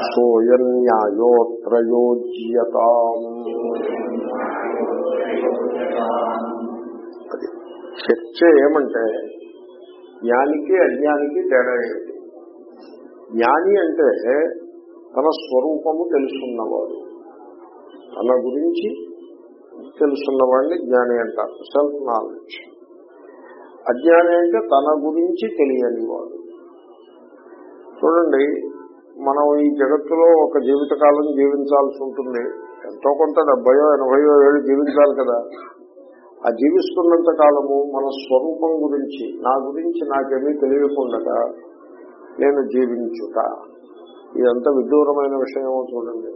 సోయం న్యాయోత్రయోజ్యతాం చర్చ ఏమంటే జ్ఞానికి అజ్ఞానికి తేడా ఏమిటి? జ్ఞాని అంటే తన స్వరూపము తెలుసున్నవాడు తన గురించి తెలుసున్నవాడిని జ్ఞాని అంటారు. Self knowledge. అజ్ఞాని అంటే తన గురించి తెలియని వాడు చూడండి మనం ఈ జగత్తులో ఒక జీవితకాలం జీవించాల్సి ఉంటుంది. ఎంతో కొంత డెబ్బయో ఎనభయో ఏళ్ళు జీవించాలి కదా. ఆ జీవిస్తున్నంత కాలము మన స్వరూపం గురించి నా గురించి నాకేమీ తెలియకుండా నేను జీవించుట. ఇదంతా విదూరమైన విషయమో చూడండి.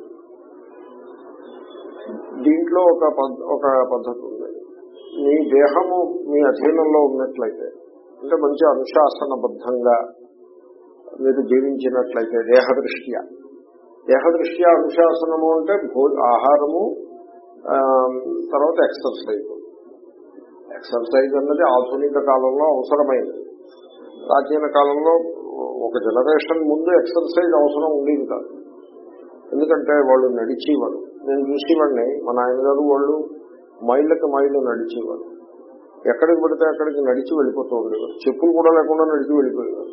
దీంట్లో ఒక ఒక పద్ధతి ఉంది. మీ దేహము మీ అధీనంలో ఉన్నట్లయితే అంటే మంచి అనుశాసనబద్ధంగా మీరు జీవించినట్లయితే దేహదృష్ట్యా. దేహదృష్ట్యా అనుశాసనము అంటే భో ఆహారము తర్వాత ఎక్సర్సైజ్ ఎక్సర్సైజ్ అన్నది ఆధునిక కాలంలో అవసరమైనది. ప్రాచీన కాలంలో ఒక జనరేషన్ ముందు ఎక్సర్సైజ్ అవసరం ఉండేది కాదు. ఎందుకంటే వాళ్ళు నడిచేవారు. నేను చూసేవాడిని మా నాయనగారు వాళ్ళు మైళ్ళకి మైళ్ళు నడిచేవారు. ఎక్కడికి పడితే అక్కడికి నడిచి వెళ్ళిపోతూ ఉండేవారు. చెప్పులు కూడా లేకుండా నడిచి వెళ్ళిపోయేవారు.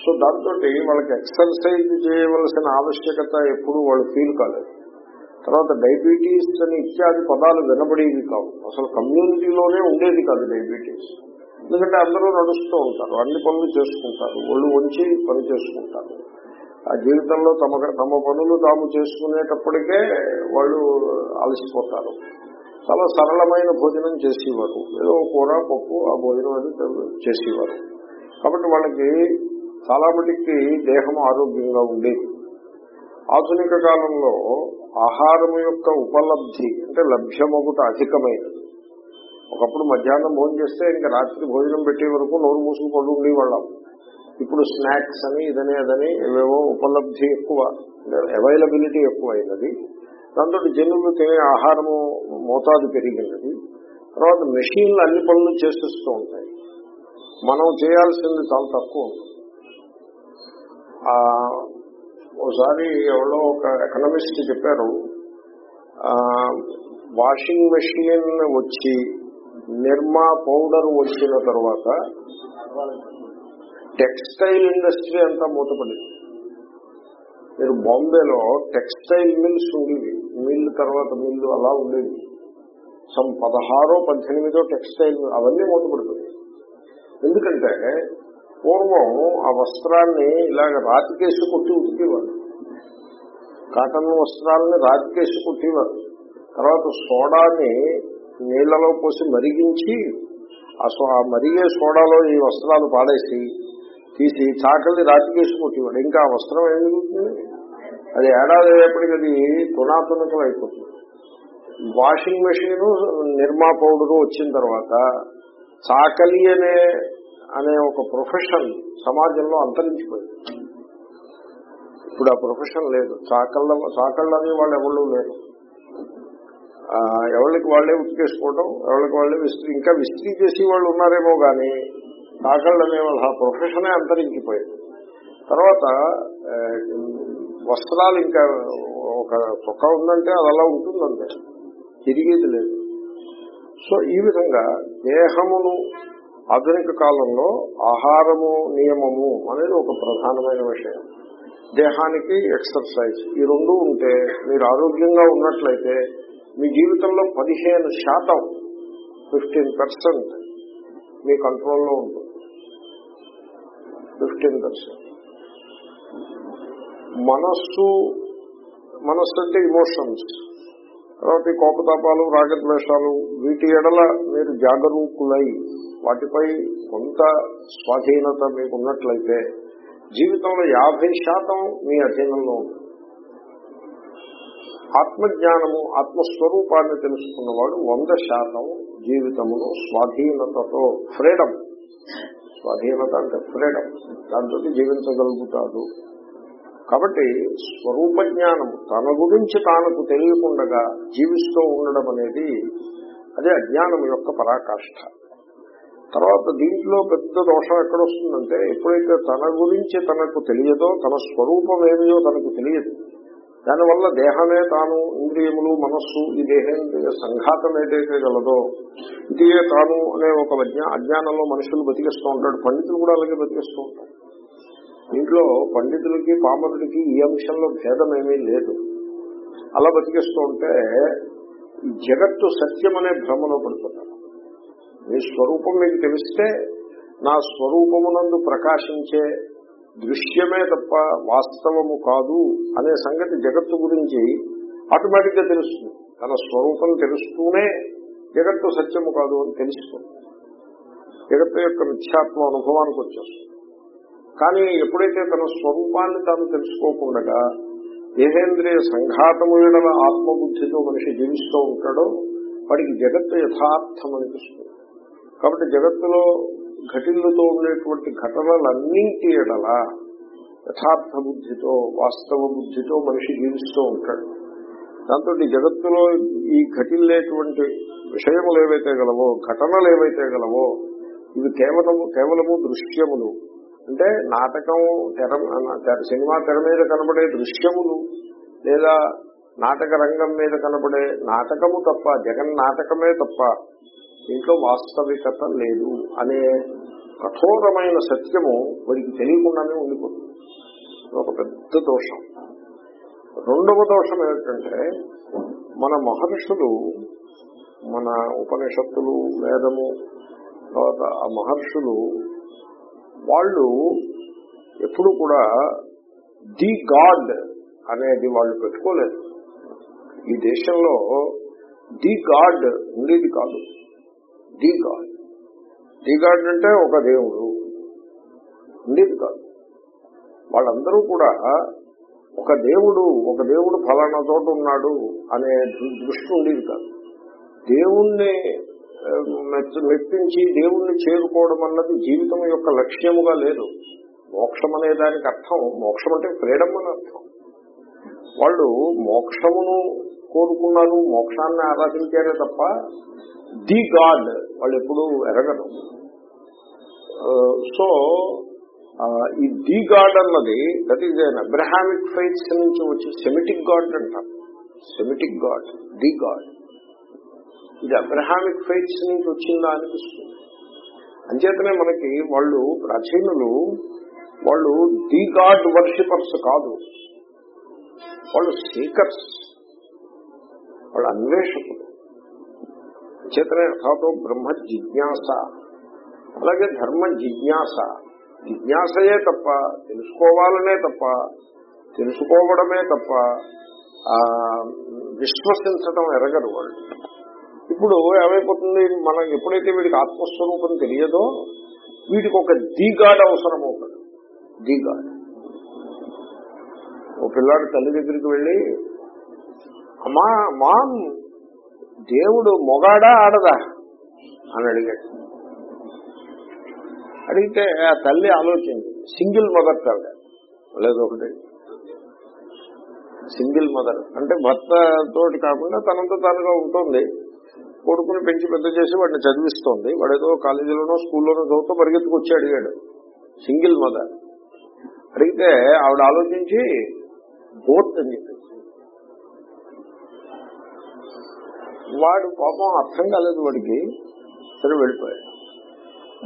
సో దాంతో వాళ్ళకి ఎక్సర్సైజ్ చేయవలసిన ఆవశ్యకత ఎప్పుడు వాళ్ళు ఫీల్ కాలేదు. తర్వాత డయాబెటీస్ అని ఇత్యాది పదాలు వినబడేవి కావు. అసలు కమ్యూనిటీలోనే ఉండేది కాదు డయాబెటీస్ ఎందుకంటే అందరూ నడుస్తూ ఉంటారు అన్ని పనులు చేసుకుంటారు ఒళ్ళు వంచి పని చేసుకుంటారు. ఆ జీవితంలో తమ తమ పనులు తాము చేసుకునేటప్పటికే వాళ్ళు అలసిపోతారు. చాలా సరళమైన భోజనం చేసేవారు. ఏదో కూర పప్పు ఆ భోజనం అది చేసేవారు. కాబట్టి వాళ్ళకి చాలా మటుకి దేహం ఆరోగ్యంగా ఉండేది ఆధునిక కాలంలో ఆహారం యొక్క ఉపలబ్ధి అంటే లభ్యమగుట అధికమైనది. ఒకప్పుడు మధ్యాహ్నం భోజనం చేస్తే ఇంకా రాత్రి భోజనం పెట్టే వరకు నోరు మూసుకు పడు ఉండేవాళ్ళం. ఇప్పుడు స్నాక్స్ అని ఇదని అదని ఏవేవో ఉపలబ్ధి ఎక్కువ అవైలబిలిటీ ఎక్కువ అయినది దాంతో జనులు తినే ఆహారము మోతాదు పెరిగినది. తర్వాత మెషిన్లు అన్ని పనులు చేసిస్తూ ఉంటాయి. మనం చేయాల్సింది చాలా తక్కువ ఒకసారి ఎవరో ఒక ఎకనమిస్ట్ చెప్పారు వాషింగ్ మెషిన్ వచ్చి నిర్మా పౌడర్ వచ్చిన తర్వాత టెక్స్టైల్ ఇండస్ట్రీ అంతా మూతపడింది. మీరు బాంబేలో టెక్స్టైల్ మిల్స్ ఉండేవి. మిల్ తర్వాత మిల్లు అలా ఉండేవి. సమ్ పదహారో పద్దెనిమిదో టెక్స్టైల్ అవన్నీ మూతపడుతుంది ఎందుకంటే పూర్వం ఆ వస్త్రాన్ని ఇలాగ రాతికేసి కొట్టి ఉతికేవారు. కాటన్ వస్త్రాలని రాతికేసి కొట్టేవారు. తర్వాత సోడాని నీళ్ళలో పోసి మరిగించి ఆ మరిగే సోడాలో ఈ వస్త్రాలు పాడేసి తీసి చాకల్ని రాతికేసి కొట్టేవాడు. ఇంకా ఆ వస్త్రం ఏం జరుగుతుంది? అది ఏడాది అయ్యేప్పటికి అది తునాతునకలు అయిపోతుంది. వాషింగ్ మెషిన్ నిర్మా పౌడరు వచ్చిన తర్వాత చాకలి అనే అనే ఒక ప్రొఫెషన్ సమాజంలో అంతరించిపోయింది. ఇప్పుడు ఆ ప్రొఫెషన్ లేదు. చాకళ్ళ చాకళ్ళు అనే వాళ్ళు ఎవరు లేరు. ఎవరికి వాళ్ళే ఉతికేసుకోవడం ఎవరికి వాళ్ళే విస్త్రీ ఇంకా విస్త్రీ చేసి వాళ్ళు ఉన్నారేమో కానీ చాకళ్ళు అనే వాళ్ళు ఆ ప్రొఫెషనే అంతరించిపోయింది. తర్వాత వస్త్రాలు ఇంకా ఒక తొక్క ఉందంటే అది అలా ఉంటుందంటే తిరిగేది లేదు. సో ఈ విధంగా దేహమును ఆధునిక కాలంలో ఆహారము నియమము అనేది ఒక ప్రధానమైన విషయం. దేహానికి ఎక్సర్సైజ్ ఈ రెండు ఉంటే మీరు ఆరోగ్యంగా ఉన్నట్లయితే మీ జీవితంలో పదిహేను శాతం ఫిఫ్టీన్ పర్సెంట్ మీ కంట్రోల్లో ఉంటుంది. ఫిఫ్టీన్ పర్సెంట్ మనస్సు మనస్సు అంటే ఇమోషన్స్ తర్వాత ఈ కోపతాపాలు రాగద్వేషాలు వీటి ఎడల మీరు జాగరూకులై వాటిపై కొంత స్వాధీనత మీకు ఉన్నట్లయితే జీవితంలో యాభై శాతం మీ అధీనంలో ఆత్మజ్ఞానము ఆత్మస్వరూపాన్ని తెలుసుకున్నవాడు వంద శాతం జీవితమును స్వాధీనతతో ఫ్రీడమ్. స్వాధీనత అంటే ఫ్రీడమ్. దాంతో జీవించగలుగుతాడు. కాబట్టి స్వరూప జ్ఞానం తన గురించి తానకు తెలియకుండా జీవిస్తూ ఉండడం అనేది అదే అజ్ఞానం యొక్క పరాకాష్ఠ తర్వాత దీంట్లో పెద్ద దోషం ఎక్కడొస్తుందంటే ఎప్పుడైతే తన గురించి తనకు తెలియదో తన స్వరూపం ఏమియో తనకు తెలియదు. దానివల్ల దేహమే తాను ఇంద్రియములు మనస్సు ఈ దేహేంద్రియ సంఘాతం ఏదైతే గలదో ఇదే తాను అనే ఒక అజ్ఞానంలో మనుషులు బతికిస్తూ ఉంటాడు పండితులు కూడా అలాగే బతికిస్తూ ఉంటారు. దీంట్లో పండితులకి పామరుడికి ఈ అంశంలో భేదం ఏమీ లేదు. అలా బతికిస్తూ ఉంటే ఈ జగత్తు సత్యం అనే భ్రమలో పడిపోతారు. మీ స్వరూపం మీకు తెలిస్తే నా స్వరూపమునందు ప్రకాశించే దృశ్యమే తప్ప వాస్తవము కాదు అనే సంగతి జగత్తు గురించి ఆటోమేటిక్గా తెలుస్తుంది. తన స్వరూపం తెలుస్తూనే జగత్తు సత్యము కాదు అని తెలుస్తుంది. జగత్తు యొక్క మిథ్యాత్మ అనుభవానికి వచ్చేస్తుంది. కానీ ఎప్పుడైతే తన స్వరూపాన్ని తాను తెలుసుకోకుండా దేహేంద్రియ సంఘాతము ఆత్మబుద్ధితో మనిషి జీవిస్తూ ఉంటాడో వాడికి జగత్తు యథార్థం అనిపిస్తుంది కాబట్టి జగత్తులో ఘటిల్లుతో ఉండేటువంటి ఘటనలన్నింటి ఎడల యథార్థ బుద్ధితో వాస్తవ బుద్ధితో మనిషి జీవిస్తూ ఉంటాడు. దాంతో జగత్తులో ఈ ఘటిల్లేటువంటి విషయములు ఏవైతే గలవో ఘటనలు ఏవైతే గలవో ఇవి కేవలము కేవలము దృశ్యములు. అంటే నాటకం తెర తెర- సినిమా తెర మీద కనబడే దృశ్యములు లేదా నాటక రంగం మీద కనబడే నాటకము తప్ప జగన్ నాటకమే తప్ప దీంట్లో వాస్తవికత లేదు అనే కఠోరమైన సత్యము వారికి తెలియకుండానే ఉండిపోతుంది. ఒక పెద్ద దోషం. రెండవ దోషం ఏమిటంటే మన మహర్షులు మన ఉపనిషత్తులు వేదము తర్వాత ఆ మహర్షులు వాళ్ళు ఎప్పుడు కూడా ది గాడ్ అనేది వాళ్ళు పెట్టుకోలేదు. ఈ దేశంలో ది గాడ్ ఉండేది కాదు. The God. ది గాడ్ అంటే ఒక దేవుడు ఉండేది కాదు. వాళ్ళందరూ కూడా ఒక దేవుడు ఒక దేవుడు ఫలానా చోట ఉన్నాడు అనే దృష్టి ఉండేది కాదు. దేవుణ్ణి మెప్పించి దేవుణ్ణి చేరుకోవడం అన్నది జీవితం యొక్క లక్ష్యముగా లేదు. మోక్షం అనే దానికి అర్థం మోక్షం అంటే ఫ్రీడమ్ అని అర్థం. వాళ్ళు మోక్షమును కోరుకున్నారు మోక్షాన్ని ఆరాధించారే తప్ప ది గాడ్ వాళ్ళు ఎప్పుడు ఎరగరు. సో ఈ ది గాడ్ అన్నది that is an Abrahamic faiths నుంచి వచ్చి సెమిటిక్ గాడ్ అంటారు. Semitic god the god. ఇది అబ్రహామిక్ ఫైట్స్ నుంచి వచ్చిందా అనిపిస్తుంది. అంచేతనే మనకి వాళ్ళు ప్రాచీనులు వాళ్ళు ది గాడ్ వర్షిపర్స్ కాదు. వాళ్ళు సీకర్స్ వాళ్ళు అన్వేషకులు. చేతనే అర్థాతో బ్రహ్మ జిజ్ఞాస. అలాగే ధర్మ జిజ్ఞాస. జిజ్ఞాసయే తప్ప తెలుసుకోవాలనే తప్ప తెలుసుకోవడమే తప్ప విశ్వసించడం ఎరగరు వాళ్ళు. ఇప్పుడు ఏమైపోతుంది? మనం ఎప్పుడైతే వీడికి ఆత్మస్వరూపం తెలియదో వీడికి ఒక దిగాడ్ అవసరం అవుతుంది. దిగాడ్. ఓ పిల్లాడు తల్లి దగ్గరికి వెళ్ళి అమ్మా మామ్ దేవుడు మొగాడా ఆడదా? అని అడిగాడు. అడిగితే ఆ తల్లి ఆలోచించింది. సింగిల్ మదర్ తల్లి. లేదు ఒకటి. Single mother. అంటే భర్త తోటి కాకుండా తనంత తనగా ఉంటుంది. కొడుకుని పెంచి పెద్ద చేసి వాడిని చదివిస్తోంది. వాడు ఏదో కాలేజీలోనో స్కూల్లోనో చదువుతూ పరిగెత్తుకొచ్చి అడిగాడు. Single mother. అడిగితే ఆవిడ ఆలోచించి బోత్ అని చెప్పింది వాడు పాపం అర్థం కాలేదు వాడికి. సరే వెళ్ళిపోయాడు.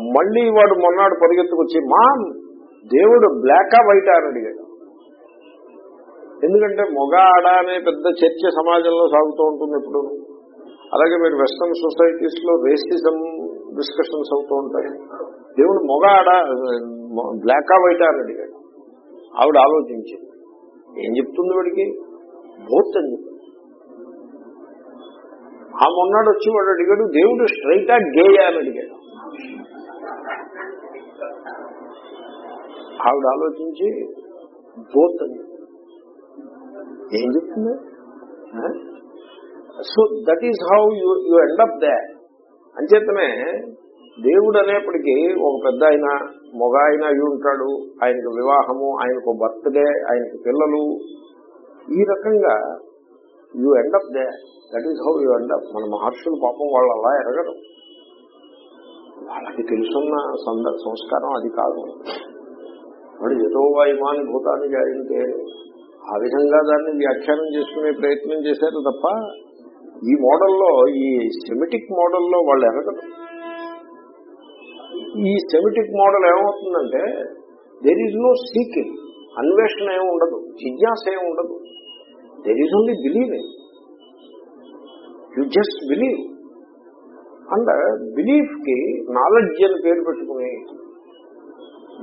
మళ్ళీ వాడు మొన్నాడు పరిగెత్తుకొచ్చి మా దేవుడు బ్లాకా వైటా అని అడిగాడు. ఎందుకంటే మొగ ఆడ అనే పెద్ద చర్చ సమాజంలో సాగుతూ ఉంటుంది ఎప్పుడు అలాగే మీరు వెస్ట్రన్ సొసైటీస్లో రేసిజం డిస్కషన్స్ అవుతూ ఉంటాయి. దేవుడు మొగ ఆడ బ్లాకా వైటా అని అడిగాడు. ఆవిడ ఆలోచించింది ఏం చెప్తుంది వాడికి? బోత్ అని చెప్పింది ఆ మొన్నాడు వచ్చి వాడు అడిగాడు దేవుడు స్ట్రైటా గేయా అని అడిగాడు. ఆవిడ ఆలోచించి బోత్ అని ఏం చెప్తుంది? So that is how you you end up they అంచేతనే దేవుడు అనేప్పటికీ ఒక పెద్ద ఆయన మొగ ఆయన అయి ఉంటాడు. ఆయనకు వివాహము ఆయనకు బర్త్డే ఆయనకు పిల్లలు. ఈ రకంగా you end up they that is how you end up మన మహర్షులు పాపం వాళ్ళు అలా ఎరగరు. వాళ్ళకి తెలుసున్న సంస్కారం అది కాదు. వాడు ఏదో వాయుమాని భూతాన్ని జాయింటే ఆ విధంగా దాన్ని వ్యాఖ్యానం చేసుకునే ప్రయత్నం చేశారు తప్ప ఈ మోడల్లో ఈ సెమిటిక్ మోడల్లో వాళ్ళు ఎనగదు ఈ సెమిటిక్ మోడల్ ఏమవుతుందంటే దెర్ ఈజ్ నో సీకింగ్ అన్వేషణ ఏమి ఉండదు. జిజ్ఞాస ఏమి ఉండదు. There is only believing you just believe and బిలీఫ్కి knowledge అని పేరు పెట్టుకుని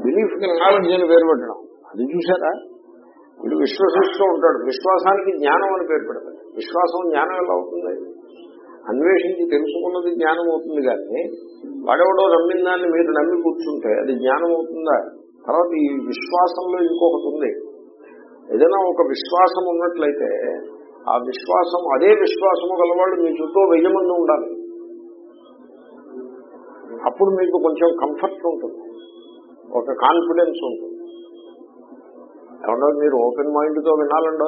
బిలీఫ్కి నాలెడ్జ్ అని పేరు పెట్టడం. అది చూసారా? వీడు విశ్వసిస్తూ ఉంటాడు. విశ్వాసానికి జ్ఞానం అని పేరు పెడతాడు. విశ్వాసం జ్ఞానం ఎలా అవుతుంది? అన్వేషించి తెలుసుకున్నది జ్ఞానం అవుతుంది కానీ వాడెవడో నమ్మిన దాన్ని మీరు నమ్మి కూర్చుంటే అది జ్ఞానం అవుతుందా? తర్వాత ఈ విశ్వాసంలో ఇంకొకటి ఉంది. ఏదైనా ఒక విశ్వాసం ఉన్నట్లయితే ఆ విశ్వాసం అదే విశ్వాసము గలవాళ్ళు మీ చుట్టూ వెయ్యమంది ఉండాలి. అప్పుడు మీకు కొంచెం కంఫర్ట్ ఉంటుంది. ఒక కాన్ఫిడెన్స్ ఉంటుంది. ఏమన్నా మీరు ఓపెన్ మైండ్తో వినాలండి. వినాలండో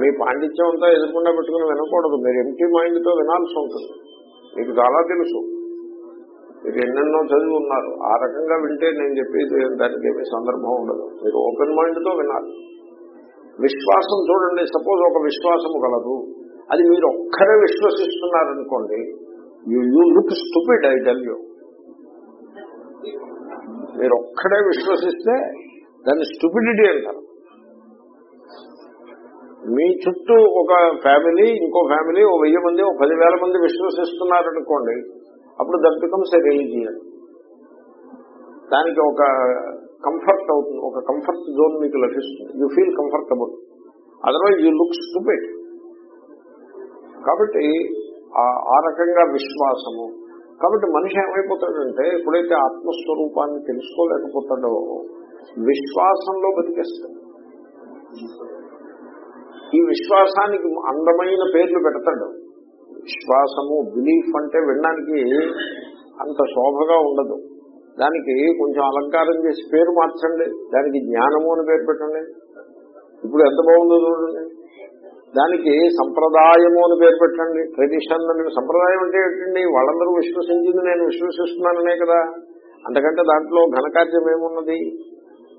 మీ పాండిత్యం అంతా ఎదుర్కొండా పెట్టుకుని వినకూడదు. మీరు ఎంటీ మైండ్తో వినాల్సి ఉంటుంది. మీకు చాలా తెలుసు. మీరు ఎన్నెన్నో చదివి ఉన్నారు. ఆ రకంగా వింటే నేను చెప్పేది దానికి ఏమీ సందర్భం ఉండదు. మీరు ఓపెన్ మైండ్తో వినాలి. విశ్వాసం చూడండి. సపోజ్ ఒక విశ్వాసము కలదు అది మీరు ఒక్కరే విశ్వసిస్తున్నారనుకోండి you you look stupid I tell you మీరు ఒక్కడే విశ్వసిస్తే దాన్ని స్టూపిడిటీ అంటారు. మీ చుట్టూ ఒక ఫ్యామిలీ ఇంకో ఫ్యామిలీ ఓ వెయ్యి మంది ఓ పదివేల మంది విశ్వసిస్తున్నారనుకోండి అప్పుడు దట్ బికమ్స్ ఏ రిలీజియన్. దానికి ఒక కంఫర్ట్ అవుతుంది ఒక కంఫర్ట్ జోన్ మీకు లభిస్తుంది. You feel comfortable. Otherwise you look stupid. కాబట్టి ఆ రకంగా విశ్వాసము. కాబట్టి మనిషి ఏమైపోతాడంటే ఎప్పుడైతే ఆత్మస్వరూపాన్ని తెలుసుకోలేకపోతాడో విశ్వాసంలో బతికేస్తాడు. ఈ విశ్వాసానికి అందమైన పేర్లు పెడతాడు. విశ్వాసము బిలీఫ్ అంటే వినడానికి అంత శోభగా ఉండదు. దానికి కొంచెం అలంకారం చేసి పేరు మార్చండి. దానికి జ్ఞానము అని పేరు పెట్టండి. ఇప్పుడు ఎంత బాగుందో చూడండి. దానికి సంప్రదాయము అని పేరు పెట్టండి. ట్రెడిషన్ అని సంప్రదాయం అంటే ఏంటండి? వాళ్ళందరూ విశ్వసించింది నేను విశ్వసిస్తున్నాననే కదా. అంతకంటే దాంట్లో ఘనకార్యం ఏమున్నది?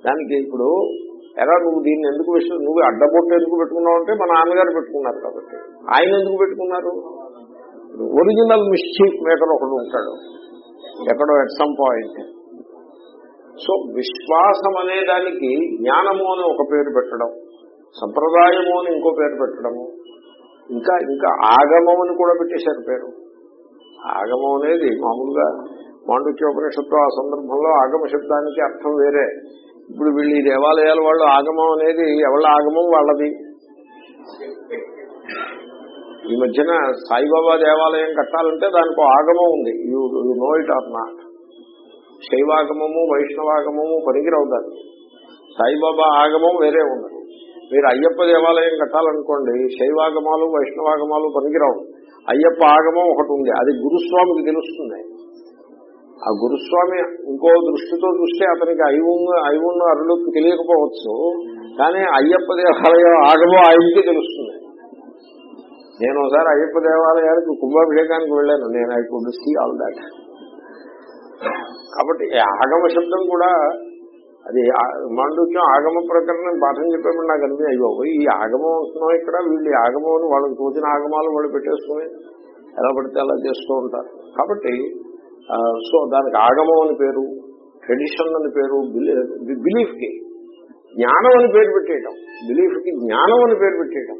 దానికి ఇప్పుడు ఎలా నువ్వు దీన్ని ఎందుకు విషయం నువ్వు అడ్డబొట్టు ఎందుకు పెట్టుకున్నావు అంటే మా నాన్నగారు పెట్టుకున్నారు కాబట్టి. ఆయన ఎందుకు పెట్టుకున్నారు? ఒరిజినల్ మిస్చీఫ్ మేకర్ ఒకడు ఉంటాడు. ఎక్కడో ఎట్ సమ్ పాయింట్ సో విశ్వాసం అనే దానికి జ్ఞానము అని ఒక పేరు పెట్టడం సంప్రదాయము అని ఇంకో పేరు పెట్టడము ఇంకా ఇంకా ఆగమం అని కూడా పెట్టేశారు పేరు. ఆగమం అనేది మామూలుగా మాండుక్యోపనిషత్తు ఆ సందర్భంలో ఆగమ శబ్దానికి అర్థం వేరే. ఇప్పుడు వీళ్ళు ఈ దేవాలయాల వాళ్ళు ఆగమం అనేది ఎవళ్ళ ఆగమం వాళ్ళది. ఈ మధ్యన సాయిబాబా దేవాలయం కట్టాలంటే దానికి ఆగమం ఉంది. You you know it or not శైవాగమము వైష్ణవాగమము పనికిరావు దాన్ని సాయిబాబా ఆగమం వేరే ఉండదు మీరు అయ్యప్ప దేవాలయం కట్టాలనుకోండి శైవాగమాలు వైష్ణవాగమాలు పనికిరావు. అయ్యప్ప ఆగమం ఒకటి ఉంది. అది గురుస్వామికి తెలుస్తుంది. ఆ గురుస్వామి ఇంకో దృష్టితో చూస్తే అతనికి ఐవున్న ఐవున్న అరుడు తెలియకపోవచ్చు. కానీ అయ్యప్ప దేవాలయం ఆగమో ఆయనకి తెలుస్తుంది. నేను ఒకసారి అయ్యప్ప దేవాలయానికి కుంభాభిషేకానికి వెళ్ళాను. నేను I could see all that. కాబట్టి ఆగమ శబ్దం కూడా అది మాండూక్యం ఆగమ ప్రకరణం పాఠం చెప్పేప్పుడు నాకు అనిపి అయ్యో ఈ ఆగమం వస్తున్నాం ఇక్కడ వీళ్ళు ఆగమం వాళ్ళకి తోచిన ఆగమాలు వాళ్ళు పెట్టేసుకుని ఎలా పడితే అలా చేస్తూ ఉంటారు. కాబట్టి సో దానికి ఆగమం అని పేరు ట్రెడిషన్ అని పేరు బిలీఫ్కి జ్ఞానం అని పేరు పెట్టేయటం. బిలీఫ్కి జ్ఞానం అని పేరు పెట్టేయటం.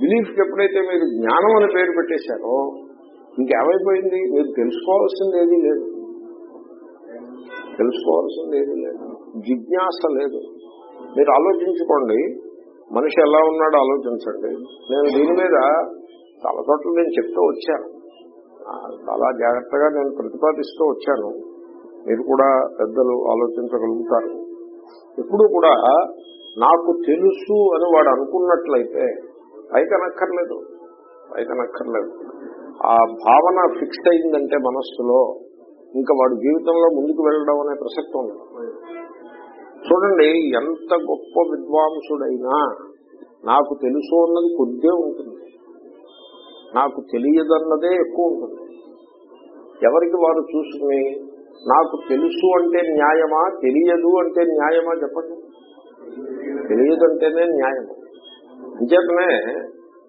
బిలీఫ్కి ఎప్పుడైతే మీరు జ్ఞానం అని పేరు పెట్టేశారో ఇంకేమైపోయింది? మీరు తెలుసుకోవాల్సింది ఏదీ లేదు. తెలుసుకోవాల్సింది ఏదీ లేదు. జిజ్ఞాస లేదు. మీరు ఆలోచించుకోండి. మనిషి ఎలా ఉన్నాడో ఆలోచించండి. నేను దీని మీద చాలా చోట్ల నేను చెప్తూ వచ్చాను. చాలా జాగ్రత్తగా నేను ప్రతిపాదిస్తూ వచ్చాను. మీరు కూడా పెద్దలు ఆలోచించగలుగుతారు. ఎప్పుడు కూడా నాకు తెలుసు అని వాడు అనుకున్నట్లయితే పైకనక్కర్లేదు. పైకనక్కర్లేదు. ఆ భావన ఫిక్స్ అయిందంటే మనస్సులో ఇంకా వాడు జీవితంలో ముందుకు వెళ్ళడం అనే ప్రసక్తి ఉంది చూడండి ఎంత గొప్ప విద్వాంసుడైనా నాకు తెలుసు అన్నది కొద్దే ఉంటుంది. నాకు తెలియదన్నదే ఎక్కువ ఉంటుంది. ఎవరికి వారు చూసుకుని నాకు తెలుసు అంటే న్యాయమా తెలియదు అంటే న్యాయమా చెప్పండి. తెలియదంటేనే న్యాయము అంచేతనే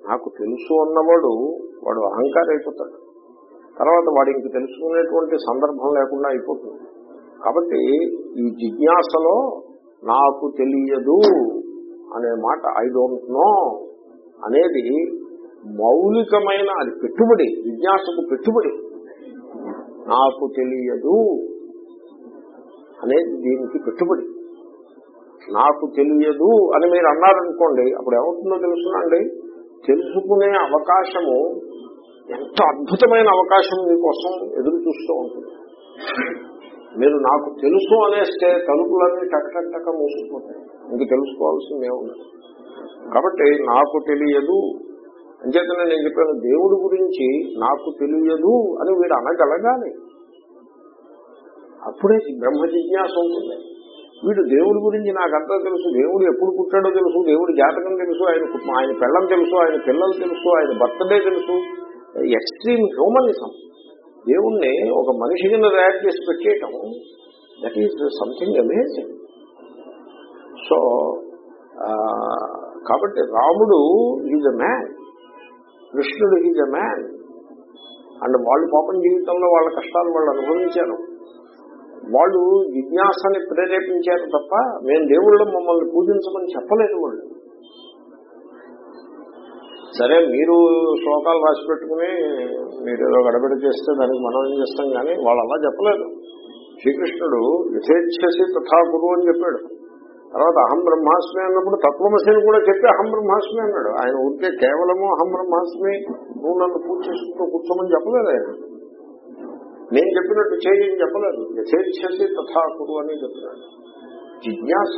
నాకు తెలుసు అన్నవాడు వాడు అహంకారం అయిపోతాడు తర్వాత వాడు ఇంక తెలుసుకునేటువంటి సందర్భం లేకుండా అయిపోతుంది. కాబట్టి ఈ జిజ్ఞాసలో నాకు తెలియదు అనే మాట ఐ డోంట్ నో అనేది మౌలికమైన అది పెట్టుబడి జిజ్ఞాసకు పెట్టుబడి. నాకు తెలియదు అనేది దీనికి పెట్టుబడి. నాకు తెలియదు అని మీరు అన్నారనుకోండి అప్పుడు ఏమవుతుందో తెలుసునండి? తెలుసుకునే అవకాశము ఎంత అద్భుతమైన అవకాశం మీకోసం ఎదురు చూస్తూ ఉంటుంది. మీరు నాకు తెలుసు అనేస్తే తలుపులన్నీ టక్కటక్క మూసుకుపోతాయి. ఇంక తెలుసుకోవాల్సింది ఏముంది కాబట్టి నాకు తెలియదు అంచేతనే నేను చెప్పాను దేవుడి గురించి నాకు తెలియదు అని వీడు అనగలగాలి. అప్పుడే బ్రహ్మ జిజ్ఞాస ఉంటుంది వీడు దేవుడి గురించి నాకంతా తెలుసు దేవుడు ఎప్పుడు పుట్టాడో తెలుసు దేవుడి జాతకం తెలుసు ఆయన ఆయన పిల్లం తెలుసు ఆయన పిల్లలు తెలుసు ఆయన బర్త్డే తెలుసు. Extreme humanism. దేవుణ్ణి ఒక మనిషి కింద తయారు చేసి పెట్టేయటం that is something amazing so కాబట్టి రాముడు ఈజ్ అ మ్యాన్ కృష్ణుడు ఈజ్ అ మ్యాన్. అండ్ వాళ్ళు పాపం జీవితంలో వాళ్ళ కష్టాలు వాళ్ళు అనుభవించారు. వాళ్ళు జిజ్ఞాసని ప్రేరేపించారు తప్ప మేము దేవుళ్ళు మమ్మల్ని పూజించమని చెప్పలేదు వాళ్ళు. సరే మీరు శ్లోకాలు రాసి పెట్టుకుని మీరు ఏదో గడబడి చేస్తే దానికి మనం ఏం చేస్తాం కానీ వాళ్ళు అలా చెప్పలేదు. శ్రీకృష్ణుడు యథేచ్ఛసి తథా గురువు అని చెప్పాడు. తర్వాత అహం బ్రహ్మాస్మి అన్నప్పుడు తత్వమసిని కూడా చెప్పి అహం బ్రహ్మాస్మి అన్నాడు. ఆయన ఉంటే కేవలము అహం బ్రహ్మాస్మి నువ్వు నన్ను పూజ చేసుకుంటూ కూర్చోమని చెప్పలేదు ఆయన. నేను చెప్పినట్టు చేయని చెప్పలేదు. యథేచ్ఛసి తథాకుడు అని చెప్తున్నాడు జిజ్ఞాస.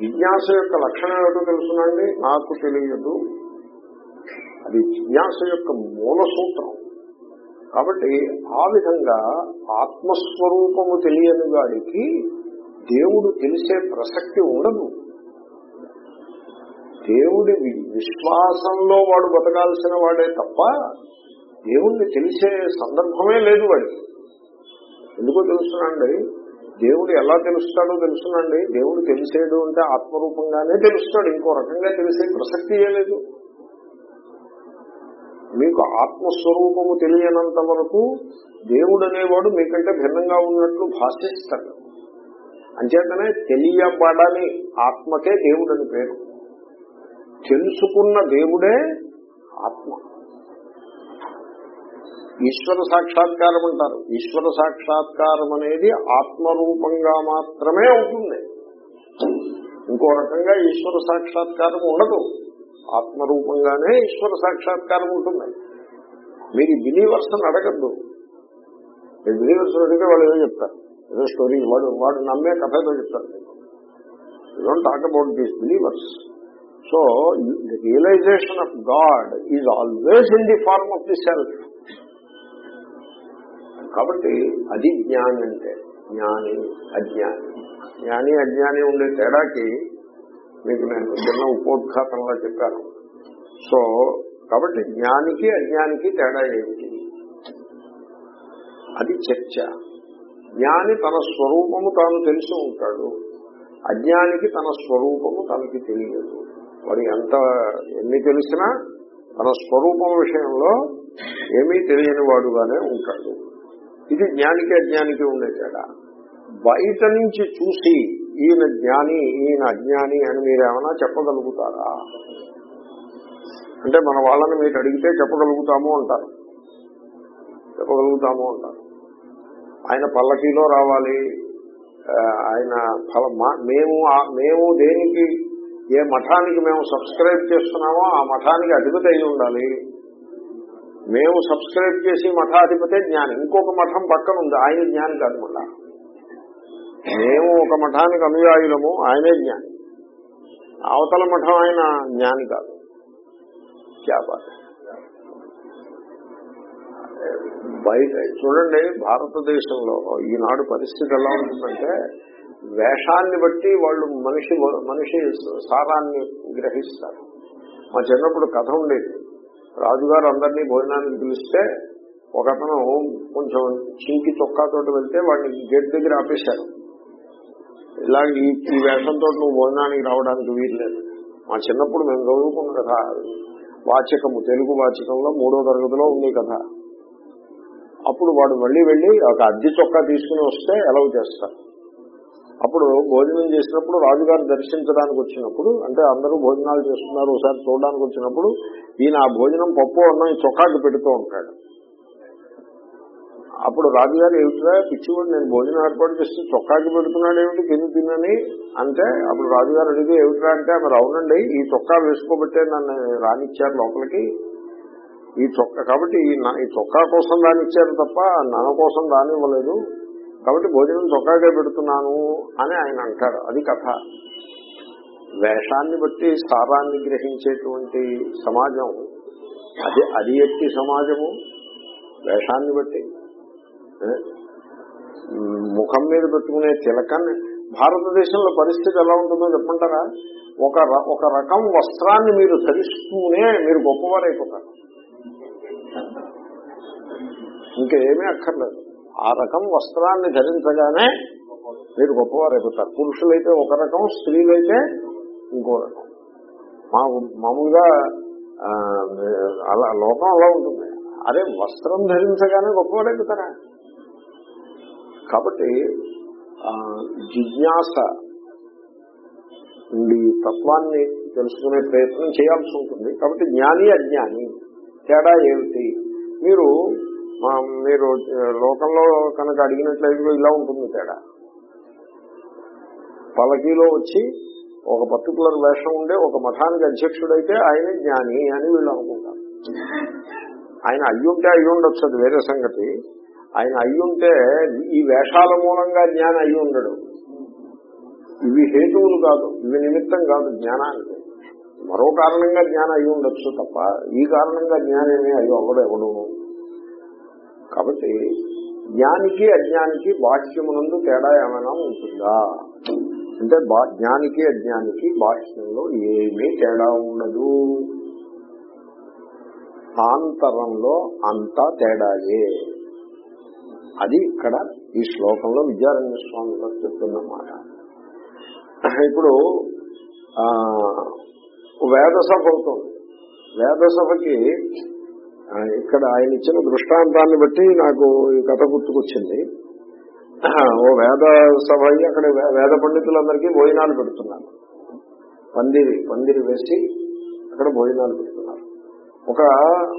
జిజ్ఞాస యొక్క లక్షణం ఏమిటో తెలుసునండి? నాకు తెలియదు. అది జిజ్ఞాస యొక్క మూల సూత్రం. కాబట్టి ఆ విధంగా ఆత్మస్వరూపము తెలియని వాడికి దేవుడు తెలిసే ప్రసక్తి ఉండదు. దేవుడి విశ్వాసంలో వాడు బతకాల్సిన వాడే తప్ప దేవుణ్ణి తెలిసే సందర్భమే లేదు వాడికి. ఎందుకో తెలుసునండి దేవుడు ఎలా తెలుస్తాడో తెలుసునండి దేవుడు తెలిసేడు అంటే ఆత్మరూపంగానే తెలుస్తాడు ఇంకో రకంగా తెలిసే ప్రసక్తి లేదు. మీకు ఆత్మస్వరూపము తెలియనంత వరకు దేవుడు అనేవాడు మీకంటే భిన్నంగా ఉన్నట్లు భాషిస్తాడు. అంచేతనే తెలియబడని ఆత్మకే దేవుడని పేరు. తెలుసుకున్న దేవుడే ఆత్మ. ఈశ్వర సాక్షాత్కారం అంటారు. ఈశ్వర సాక్షాత్కారం అనేది ఆత్మరూపంగా మాత్రమే ఉంటుంది. ఇంకో రకంగా ఈశ్వర సాక్షాత్కారం ఉండదు. ఆత్మరూపంగానే ఈశ్వర సాక్షాత్కారం ఉంటుంది. మీరు బిలీవర్స్ అని అడగద్దు. మీరు బిలీవర్స్ అడిగితే వాళ్ళు ఏదో చెప్తారు. ఏదో స్టోరీ వాడు వాడు నమ్మే కథ ఏదో చెప్తారు. Don't talk about these believers so the realisation of God is always in the form of the self కాబట్టి అది జ్ఞాని అంటే జ్ఞాని అజ్ఞాని. జ్ఞాని అజ్ఞాని ఉండే తేడాకి మీకు నేను చిన్న ఉపోద్ఘాతంలో చెప్పాను. సో కాబట్టి జ్ఞానికి అజ్ఞానికి తేడా ఏమిటి? అది చర్చ. జ్ఞాని తన స్వరూపము తాను తెలిసి ఉంటాడు. అజ్ఞానికి తన స్వరూపము తనకి తెలియదు. వాడు ఎంత ఎన్ని తెలిసినా తన స్వరూపం విషయంలో ఏమీ తెలియని వాడుగానే ఉంటాడు. ఇది జ్ఞానికి అజ్ఞానికి ఉండే తేడా. బయట నుంచి చూసి ఈయన జ్ఞాని ఈయన అజ్ఞాని అని మీరు ఏమైనా చెప్పగలుగుతారా? అంటే మన వాళ్ళని మీరు అడిగితే చెప్పగలుగుతాము అంటారు. చెప్పగలుగుతాము అంటారు. ఆయన పల్లకీలో రావాలి. ఆయన ఫల మేము మేము దేనికి ఏ మఠానికి మేము సబ్స్క్రైబ్ చేస్తున్నామో ఆ మఠానికి అధిపతి అయి ఉండాలి. మేము సబ్స్క్రైబ్ చేసి మఠాధిపతే జ్ఞాని. ఇంకొక మఠం పక్కన ఉంది. ఆయన జ్ఞాని కాదు మళ్ళా. మేము ఒక మఠానికి అనుయాయులము. ఆయనే జ్ఞాని. అవతల మఠం ఆయన జ్ఞాని కాదు. క్యాబాత్ బయట చూడండి భారతదేశంలో ఈనాడు పరిస్థితి ఎలా ఉంటుందంటే వేషాన్ని బట్టి వాళ్ళు మనిషి మనిషి సారాన్ని గ్రహిస్తారు. మా చిన్నప్పుడు కథ ఉండేది. రాజుగారు అందరినీ భోజనానికి పిలిస్తే ఒకతను కొంచెం చింకి చొక్కాతోటి వెళ్తే వాడిని గేట్ దగ్గర ఆపేశారు. ఇలా ఈ ఈ వేషంతో నువ్వు భోజనానికి రావడానికి వీల్లేదు. మా చిన్నప్పుడు మేము చదువుకున్న కథ వాచకము తెలుగు వాచకంలో మూడో తరగతిలో ఉంది కథ. అప్పుడు వాడు మళ్ళీ వెళ్ళి ఒక అద్దె చొక్కా తీసుకుని వస్తే ఎలవ్ చేస్తారు? అప్పుడు భోజనం చేసినప్పుడు రాజుగారు దర్శించడానికి వచ్చినప్పుడు అంటే అందరూ భోజనాలు చేస్తున్నారు ఒకసారి చూడడానికి వచ్చినప్పుడు ఈయన ఆ భోజనం పప్పు అన్నం చొక్కాకి పెడుతూ ఉంటాడు. అప్పుడు రాజుగారు ఏమిటిరా పిచ్చివాడు నేను భోజనం ఏర్పాటు చేస్తే చొక్కాకి పెడుతున్నాడు ఏమిటి తిని తినని? అంటే అప్పుడు రాజుగారు అడిగి ఏమిట్రా అంటే మరి అవునండి ఈ చొక్కా వేసుకోబట్టే నన్ను రానిచ్చారు లోపలికి. ఈ చొక్క కాబట్టి ఈ చొక్కా కోసం దాన్ని ఇచ్చారు తప్ప నన కోసం దాని ఇవ్వలేదు. కాబట్టి భోజనం చొక్కాగా పెడుతున్నాను అని ఆయన అంటారు. అది కథ. వేషాన్ని బట్టి సారాన్ని గ్రహించేటువంటి సమాజం అది అది ఎట్టి సమాజము? వేషాన్ని బట్టి. ముఖం మీద పెట్టుకునే తిలకాన్ని భారతదేశంలో పరిస్థితి ఎలా ఉంటుందో చెప్పంటారా? ఒక ర- ఒక రకం వస్త్రాన్ని మీరు ధరిస్తూనే మీరు గొప్పవారైపోతారు. ఇంకా ఏమీ అక్కర్లేదు. ఆ రకం వస్త్రాన్ని ధరించగానే మీరు గొప్పవారు గొప్పవారైపోతారు పురుషులైతే ఒక రకం స్త్రీలైతే ఇంకో రకం. మా మామూలుగా అలా లోకం అలా ఉంటుంది. అరే వస్త్రం ధరించగానే గొప్పవాడైపోతారా కాబట్టి జిజ్ఞాస ఉండి తత్వాన్ని తెలుసుకునే ప్రయత్నం చేయాల్సి ఉంటుంది. కాబట్టి జ్ఞాని అజ్ఞాని తేడా ఏమిటి? మీరు మీరు లోకంలో కనుక అడిగినట్లయితే ఇలా ఉంటుంది తేడా. పలకీలో వచ్చి ఒక పర్టికులర్ వేషం ఉండే ఒక మఠానికి అధ్యక్షుడైతే ఆయన జ్ఞాని అని వీళ్ళు అనుకుంటారు. ఆయన అయ్యుంటే అయ్యి ఉండొచ్చు అది వేరే సంగతి. ఆయన అయ్యుంటే ఈ వేషాల మూలంగా జ్ఞానం అయ్యి ఉండడు ఇవి హేతువులు కాదు ఇవి నిమిత్తం కాదు జ్ఞానానికి. మరో కారణంగా జ్ఞానం అయ్యి ఉండొచ్చు తప్ప ఈ కారణంగా జ్ఞానమే అయ్యి అవ్వడు ఎవడు కాబట్టి జ్ఞానికి అజ్ఞానికి బాహ్యమునందు తేడా ఏమైనా ఉంటుందా? అంటే జ్ఞానికి అజ్ఞానికి బాహ్యంలో ఏమీ తేడా ఉండదు. ఆంతరంలో అంతా తేడాయే. అది ఇక్కడ ఈ శ్లోకంలో విద్యారణ్య స్వామి గారు చెప్తున్నమాట. ఇప్పుడు ఆ వేద సభ అవుతుంది. వేద సభకి ఇక్కడ ఆయన ఇచ్చిన దృష్టాంతాన్ని బట్టి నాకు ఈ కథ గుర్తుకొచ్చింది. ఓ వేద సభ అయ్యి అక్కడ వేద పండితులందరికీ భోజనాలు పెడుతున్నారు. పందిరి పందిరి వేసి అక్కడ భోజనాలు పెడుతున్నారు. ఒక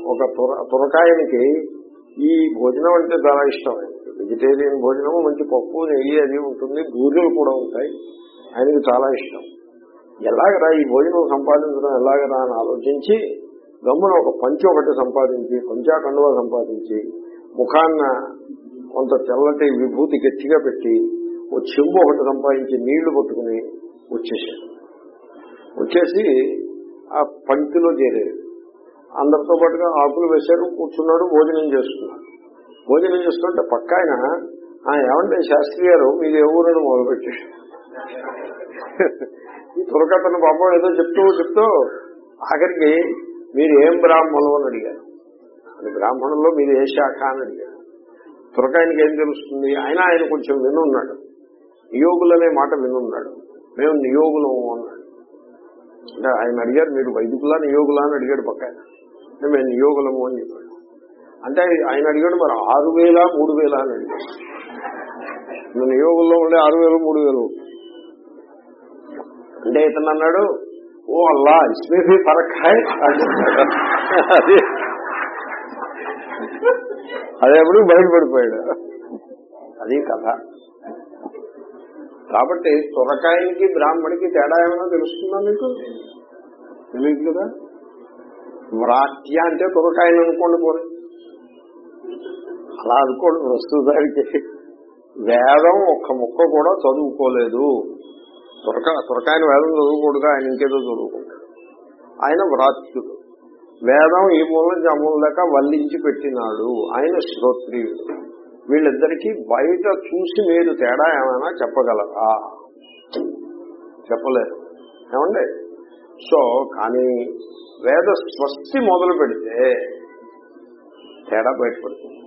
ఒక తుర తురకాయనికి ఈ భోజనం అంటే చాలా ఇష్టం. వెజిటేరియన్ భోజనము మంచి పప్పు నెయ్యి అది ఉంటుంది బూరెలు కూడా ఉంటాయి. ఆయనకి చాలా ఇష్టం. ఎలాగరా ఈ భోజనం సంపాదించడం ఎలాగరా అని ఆలోచించి గమ్మున ఒక పంచి ఒకటి సంపాదించి పంచాకండువ సంపాదించి ముఖాన్న కొంత తెల్లటి విభూతి గట్టిగా పెట్టి ఓ చెంబు ఒకటి సంపాదించి నీళ్ళు పట్టుకుని వచ్చేసాడు. వచ్చేసి ఆ పంక్తిలో చేరాడు. అందరితో పాటుగా ఆకులు వేశారు కూర్చున్నాడు భోజనం చేస్తున్నాడు. భోజనం చేస్తుంటే పక్క ఆయన ఏమంటే శాస్త్రి గారు మీరు ఏ ఊరని మొదలుపెట్టాడు ఈ తురకతను పాపం ఏదో చెప్తూ చెప్తూ ఆఖరికి మీరు ఏం బ్రాహ్మణులు అని అడిగారు. అది బ్రాహ్మణుల్లో మీరు ఏ శాఖ అని అడిగారు. తురకాయనికి ఏం తెలుస్తుంది? ఆయన ఆయన కొంచెం వినున్నాడు. నియోగులనే మాట వినున్నాడు. మేము నియోగులము అన్నాడు. అంటే ఆయన అడిగారు మీరు వైదికులా నియోగులా అని అడిగాడు పక్క అంటే మేము నియోగులము అని చెప్పాడు. అంటే ఆయన అడిగాడు మరి ఆరు వేల మూడు వేల అని అడిగాడు. నియోగుల్లో ఉండే ఆరు వేలు మూడు వేలు. అంటే ఇతను అన్నాడు ఓ అల్లా ఇస్మే భీ ఫరక్ హై అది అదేప్పుడు బయటపడిపోయాడు అది కథ. కాబట్టి తురకాయనికి బ్రాహ్మడికి తేడా ఏమైనా తెలుస్తుందా మీకు? తెలియదు కదా. వ్రాత్య అంటే తురకాయని అనుకోండి పోనీ. అలా అనుకోండి ప్రస్తుతానికి. వేదం ఒక్క ముక్క కూడా చదువుకోలేదు. తురక తురకాయన వేదం చదువుకోడుగా ఆయన ఇంకేదో చదువుకుంటాడు. ఆయన వ్రాత్యుడు. వేదం ఈ మూల నుంచి ఆ మూల వల్లించి పెట్టినాడు. ఆయన శ్రోత్రియుడు. వీళ్ళిద్దరికీ బయట చూసి మీరు తేడా ఏమైనా చెప్పగలరా? చెప్పలేరు ఏమండి? సో కానీ వేద స్వస్తి మొదలు పెడితే తేడా బయటపడుతుంది.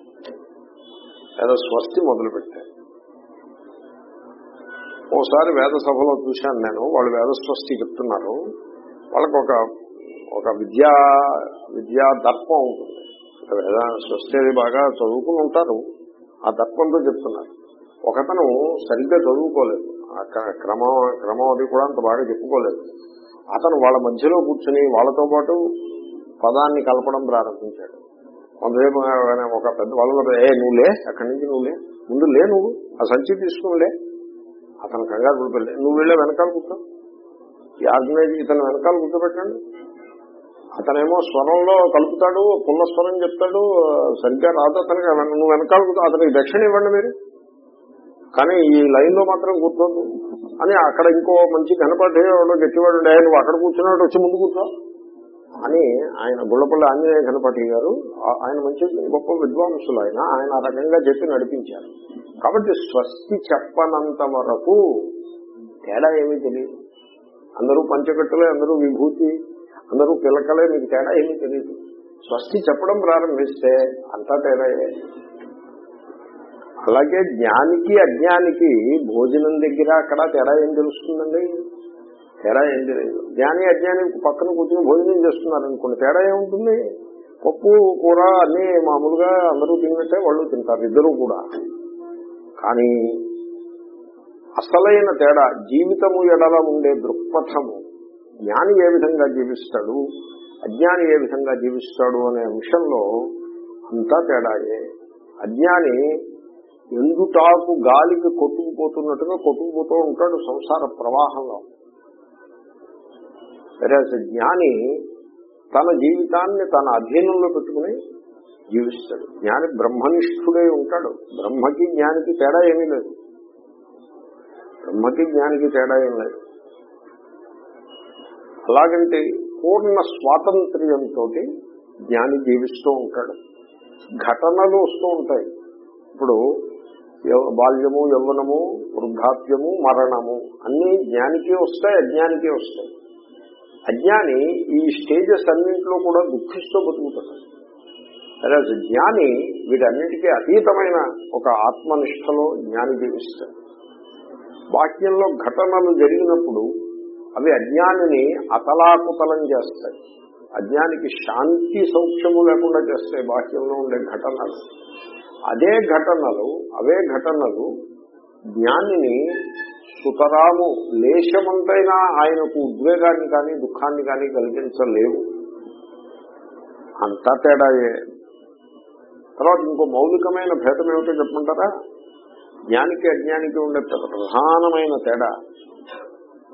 వేద స్వస్తి మొదలు పెడితే ఓసారి వేద సభలో చూశాను నేను వాళ్ళు వేద స్వస్తి చెప్తున్నారు. వాళ్ళకు ఒక ఒక విద్యా విద్యా దర్పం ఉంటుంది. వేద స్వస్తి అది బాగా చదువుకుని ఉంటారు. ఆ దర్పంతో చెప్తున్నారు. ఒకతను సరిగ్గా చదువుకోలేదు. ఆ క్రమం క్రమం అది కూడా అంత బాగా చెప్పుకోలేదు. అతను వాళ్ళ మధ్యలో కూర్చుని వాళ్ళతో పాటు పదాన్ని కలపడం ప్రారంభించాడు. కొంతసేపు ఒక పెద్ద వాళ్ళలో ఏ నువ్వులే అక్కడి నుంచి నువ్వులే ముందు లే నువ్వు ఆ సంచి తీసుకుని లే. అతను కంగారు పడిపోలే నువ్వు వెళ్ళే వెనకాల కూర్చో. ఈ ఆర్గనైజ్ ఇతను వెనకాల కూర్చోబెట్టండి. అతనేమో స్వరంలో కలుపుతాడు పుల్ల స్వరం చెప్తాడు సరిగ్గా రాదు అతనికి. నువ్వు వెనకాల కూర్చో అతనికి దక్షిణ ఇవ్వండి మీరు. కానీ ఈ లైన్లో మాత్రం కూర్చోదు. అని అక్కడ ఇంకో మంచి కనపడే గట్టివాడు ఉండే, నువ్వు అక్కడ కూర్చున్నాడు వచ్చి ముందు కూర్చో. అని ఆయన గుళ్ళపల్లి ఆంజనేయ గణపతి గారు ఆయన మంచి గొప్ప విద్వాంసులు ఆయన ఆయన ఆ రకంగా చెప్పి నడిపించారు. కాబట్టి స్వస్తి చెప్పనంత వరకు తేడా ఏమీ తెలియదు. అందరూ పంచకట్టులే అందరూ విభూతి అందరూ పిలకలే మీకు తేడా ఏమీ తెలియదు. స్వస్తి చెప్పడం ప్రారంభిస్తే అంతా తేడా అలాగే జ్ఞానికి అజ్ఞానికి భోజనం దగ్గర అక్కడ తేడా ఏం తెలుస్తుందండి? తేడా ఏం తెలియదు జ్ఞాని అజ్ఞాని పక్కన కూర్చొని భోజనం చేస్తున్నారు అనుకోండి తేడా ఏముంటుంది? పప్పు కూర అన్ని మామూలుగా అందరూ తిన్నట్టే వాళ్ళు తింటారు ఇద్దరు కూడా. కానీ అసలైన తేడా జీవితము ఎడల ఉండే దృక్పథము. జ్ఞాని ఏ విధంగా జీవిస్తాడు? అజ్ఞాని ఏ విధంగా జీవిస్తాడు అనే అంశంలో అంతా తేడాయే. అజ్ఞాని ఎందుటాకు గాలికి కొట్టుకుపోతున్నట్టుగా కొట్టుకుపోతూ ఉంటాడు సంసార ప్రవాహంలో. వెరాజ్ జ్ఞాని తన జీవితాన్ని తన అధీనంలో పెట్టుకుని జీవిస్తాడు. జ్ఞాని బ్రహ్మనిష్ఠుడై ఉంటాడు. బ్రహ్మకి జ్ఞానికి తేడా ఏమీ లేదు. బ్రహ్మకి జ్ఞానికి తేడా ఏం లేదు. అలాగంటే పూర్ణ స్వాతంత్ర్యంతో జ్ఞాని జీవిస్తూ ఉంటాడు. ఘటనలు వస్తూ ఉంటాయి. ఇప్పుడు బాల్యము యవ్వనము వృద్ధాప్యము మరణము అన్ని జ్ఞానికే వస్తాయి అజ్ఞానికే వస్తాయి. అజ్ఞాని ఈ స్టేజెస్ అన్నింటిలో కూడా దుఃఖిస్తూ బతుకుతాడు. అదే జ్ఞాని వీటన్నిటికీ అతీతమైన ఒక ఆత్మనిష్టలో జ్ఞాని జీవిస్తాడు. వాక్యంలో ఘటనలు జరిగినప్పుడు అవి అజ్ఞానిని అతలాకుతలం చేస్తాయి. అజ్ఞానికి శాంతి సౌక్ష్యము లేకుండా చేస్తాయి బాహ్యంలో ఉండే ఘటనలు. అదే ఘటనలు అవే ఘటనలు జ్ఞానిని సుతరాము లేశమంతైనా ఆయనకు ఉద్వేగాన్ని కానీ దుఃఖాన్ని కానీ కలిగించలేవు. అంతా తేడాయే. తర్వాత ఇంకో మౌలికమైన భేదం ఏమిటో చెప్పమంటారా? జ్ఞానికి అజ్ఞానికి ఉండే ప్రధానమైన తేడా.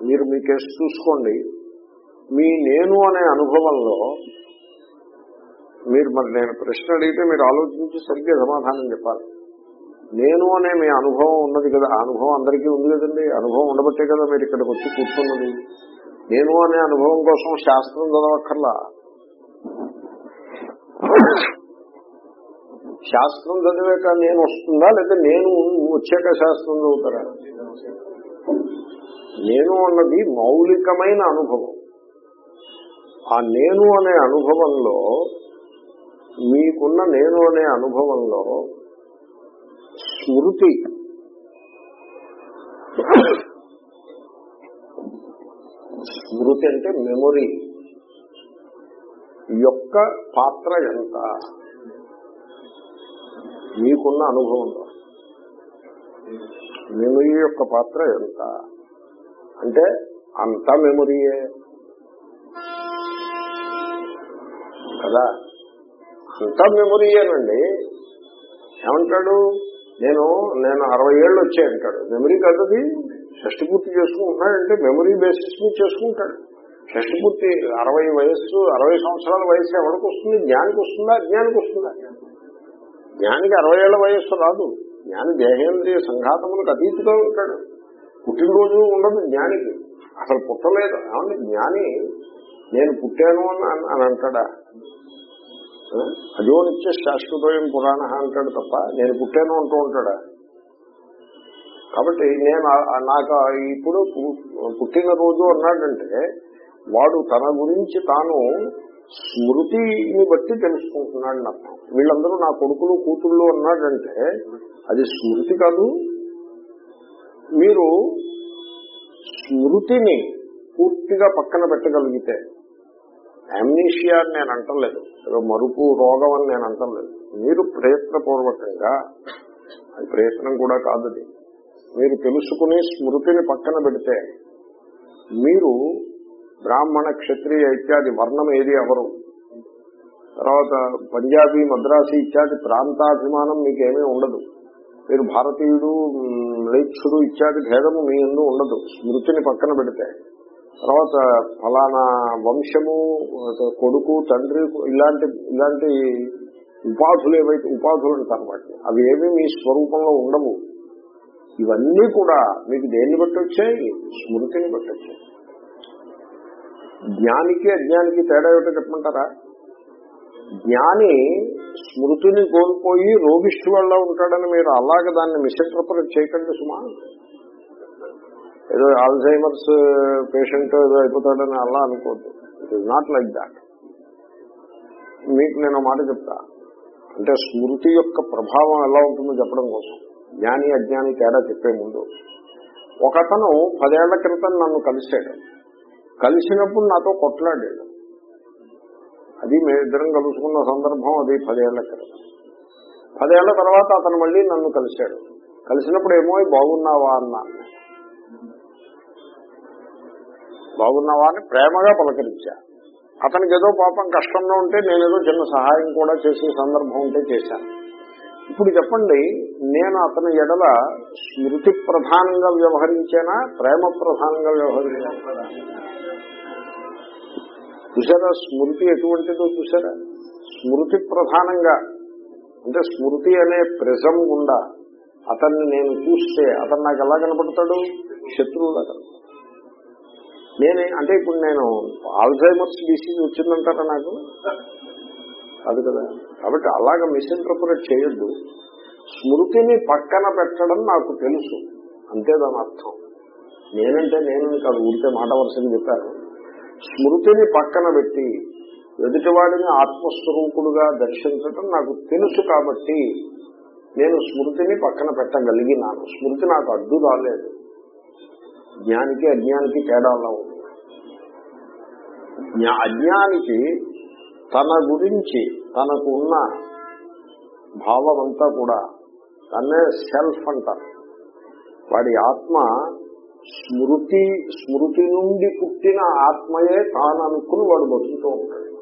మీరు మీ కేసు చూసుకోండి. మీ నేను అనే అనుభవంలో మీరు మరి నేను ప్రశ్న అడిగితే మీరు ఆలోచించి సరిగ్గా సమాధానం చెప్పాలి. నేను అనే మీ అనుభవం ఉన్నది కదా అనుభవం అందరికీ ఉంది కదండి. అనుభవం ఉండబట్టే కదా మీరు ఇక్కడికి వచ్చి కూర్చున్నది. నేను అనే అనుభవం కోసం శాస్త్రం చదవక్కర్లా. శాస్త్రం చదివాక నేను వస్తుందా లేదా నేను వచ్చాక శాస్త్రం చదువుతారా? నేను అన్నది మౌలికమైన అనుభవం. ఆ నేను అనే అనుభవంలో మీకున్న నేను అనే అనుభవంలో స్మృతి. స్మృతి అంటే మెమొరీ. యొక్క పాత్ర ఎంత? మీకున్న అనుభవంలో మెమొరీ యొక్క పాత్ర ఎంత? అంటే అంతా మెమొరీయే. కదా? అంతా మెమొరీయేనండి. ఏమంటాడు? నేను నేను అరవై ఏళ్ళు వచ్చాయి అంటాడు మెమరీ కదది షష్టి పూర్తి చేసుకుంటున్నాడంటే మెమరీ బేసిస్ మీద చేసుకుంటాడు. షష్టి పూర్తి అరవై వయస్సు అరవై సంవత్సరాల వయస్సు ఎవరికి వస్తుంది? జ్ఞానికి వస్తుందా? అజ్ఞానికి వస్తుందా? జ్ఞానికి అరవై ఏళ్ళ వయస్సు రాదు. జ్ఞాని దేహేంద్రియ సంఘాతములకు అతీతిగా ఉంటాడు. పుట్టినరోజు ఉండదు జ్ఞానికి. అసలు పుట్టలేదు. ఏమంటే జ్ఞాని నేను పుట్టాను అని అని అంటాడా? అజో అదో నిత్య శాశ్వతోయం పురాణ అంటాడు తప్ప నేను పుట్టాను అంటూ ఉంటాడా? కాబట్టి నేను నాకు ఇప్పుడు పుట్టిన పుట్టినరోజు అన్నాడంటే వాడు తన గురించి తాను స్మృతిని బట్టి తెలుసుకుంటున్నాడు నాకు వీళ్ళందరూ నా కొడుకులు కూతుళ్ళు అన్నాడంటే అది స్మృతి కాదు. మీరు స్మృతిని పూర్తిగా పక్కన పెట్టగలిగితే అమ్నీషియా అని నేను అంటలేదు. ఏదో మరుపు రోగం అని నేను అంటలేదు. మీరు ప్రయత్నపూర్వకంగా అది ప్రయత్నం కూడా కాదు మీరు తెలుసుకుని స్మృతిని పక్కన పెడితే మీరు బ్రాహ్మణ క్షత్రియ ఇత్యాది వర్ణం ఏది ఎవరు? తర్వాత పంజాబీ మద్రాసి ఇత్యాది ప్రాంతాభిమానం మీకేమీ ఉండదు. మీరు భారతీయుడు మ్లేచ్చుడు ఇత్యాది భేదము మీ ఎందు ఉండదు. స్మృతిని పక్కన పెడితే. తర్వాత ఫలానా వంశము కొడుకు తండ్రి ఇలాంటి ఇలాంటి ఉపాధులు ఏవైతే ఉపాధులు అంటారు వాటిని అవి ఏమీ మీ స్వరూపంలో ఉండవు. ఇవన్నీ కూడా మీకు దేన్ని బట్టి వచ్చాయి? స్మృతిని బట్టి వచ్చాయి. జ్ఞానికి అజ్ఞానికి తేడా ఏమిటో చెప్పమంటారా? జ్ఞాని స్మృతిని కోల్పోయి రోగిష్టి వల్ల ఉంటాడని మీరు అలాగే దాన్ని మిస్ఇంటర్ప్రిట్ చేయకండి సుమా. ఏదో ఆల్జైమర్స్ పేషెంట్ ఏదో అయిపోతాడని అలా అనుకోవద్దు. It is not like that మీకు నేను మాట చెప్తా. అంటే స్మృతి యొక్క ప్రభావం ఎలా ఉంటుందో చెప్పడం కోసం. జ్ఞాని అజ్ఞాని తేడా చెప్పే ముందు. ఒకతను పదేళ్ళ క్రితం నన్ను కలిశాడు. కలిసినప్పుడు నాతో కొట్లాడాడు. అది మేమిద్దరం కలుసుకున్న సందర్భం అది పదేళ్ళ క్రితం. పదేళ్ళ తర్వాత అతను మళ్ళీ నన్ను కలిశాడు. కలిసినప్పుడు ఏమో బాగున్నావా? అన్నాను. బాగున్నావా అని ప్రేమగా పలకరించా. అతనికి ఏదో పాపం కష్టంలో ఉంటే నేనేదో చిన్న సహాయం కూడా చేసే సందర్భం ఉంటే చేశాను ఇప్పుడు చెప్పండి నేను అతని ఎడల స్మృతి ప్రధానంగా వ్యవహరించానా ప్రేమ ప్రధానంగా వ్యవహరించానా? చూసారా స్మృతి ఎటువంటిదో చూసారా స్మృతి ప్రధానంగా అంటే స్మృతి అనే ప్రిజం గుండా అతన్ని నేను చూస్తే అతను నాకు ఎలా కనపడతాడు? శత్రువులా కనపడతాడు నేనే అంటే ఇప్పుడు నేను ఆల్జైమర్స్ డిసీజ్ వచ్చిందంటారా నాకు? అది కదా. కాబట్టి అలాగ మిస్ఇంటర్ప్రిట్ చేయొద్దు. స్మృతిని పక్కన పెట్టడం నాకు తెలుసు. అంతే దాని అర్థం. నేనంటే నేను కాదు ఊరికే మాట వరుసని చెప్పాను. స్మృతిని పక్కన పెట్టి ఎదుటివాడిని ఆత్మస్వరూపుడుగా దర్శించడం నాకు తెలుసు కాబట్టి నేను స్మృతిని పక్కన పెట్టగలిగినాను. స్మృతి నాకు అడ్డు రాలేదు. జ్ఞానికి అజ్ఞానికి తేడాలా ఉంది. జ్ఞా- అజ్ఞానికి తన గురించి తనకు ఉన్న భావం అంతా కూడా తనే సెల్ఫ్ అంటారు. వాడి ఆత్మ స్మృతి స్మృతి నుండి పుట్టిన ఆత్మయే తాను అనుకుని వాడు బతుకుతూ ఉంటాడు.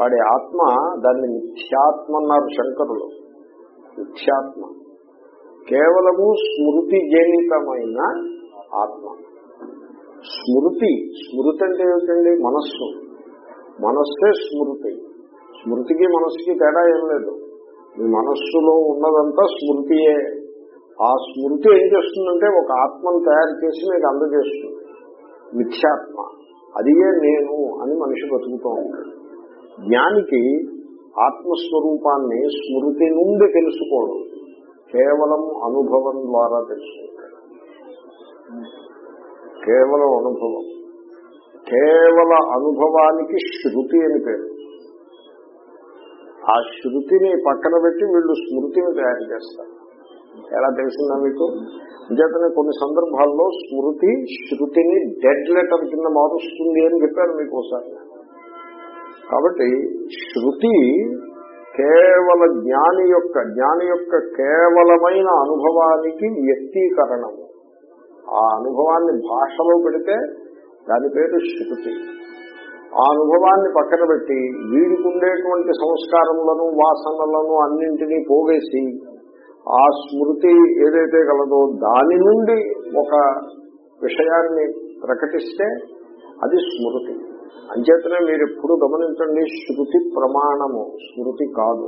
వాడి ఆత్మ దాన్ని మిథ్యాత్మ అన్నారు శంకరులు. మిథ్యాత్మ. కేవలము స్మృతి జనితమైన ఆత్మ. స్మృతి స్మృతి అంటే ఏమిటండి? మనస్సు. మనస్సే స్మృతి. స్మృతికి మనస్సుకి తేడా ఏం లేదు. మీ మనస్సులో ఉన్నదంతా స్మృతియే. ఆ స్మృతి ఏం చేస్తుందంటే ఒక ఆత్మను తయారు చేసి మీకు అందజేస్తుంది. మిథ్యాత్మ. అదియే నేను అని మనిషి బతుకుతూ ఉంటాడు జ్ఞానికి ఆత్మస్వరూపాన్ని స్మృతి నుండి తెలుసుకోవడం. కేవలం అనుభవం ద్వారా తెలుసుకుంటాడు. కేవలం అనుభవం. కేవల అనుభవానికి శృతి అని పేరు. ఆ శృతిని పక్కన పెట్టి వీళ్ళు స్మృతిని తయారు చేస్తారు. ఎలా తెలిసిందా మీకు? అంచేతనే కొన్ని సందర్భాల్లో స్మృతి శృతిని డెడ్ లెటర్ కింద మారుస్తుంది అని చెప్పారు మీకు ఒకసారి. కాబట్టి శృతి కేవల జ్ఞాని యొక్క జ్ఞాని యొక్క కేవలమైన అనుభవానికి వ్యక్తీకరణము. ఆ అనుభవాన్ని భాషలో పెడితే దాని పేరు శృతి. ఆ అనుభవాన్ని పక్కన పెట్టి వీడికి ఉండేటువంటి సంస్కారములను వాసనలను అన్నింటినీ పోగేసి ఆ స్మృతి ఏదైతే కలదో దాని నుండి ఒక విషయాన్ని ప్రకటిస్తే అది స్మృతి. అంచేతనే మీరు ఎప్పుడు గమనించండి శృతి ప్రమాణము. స్మృతి కాదు.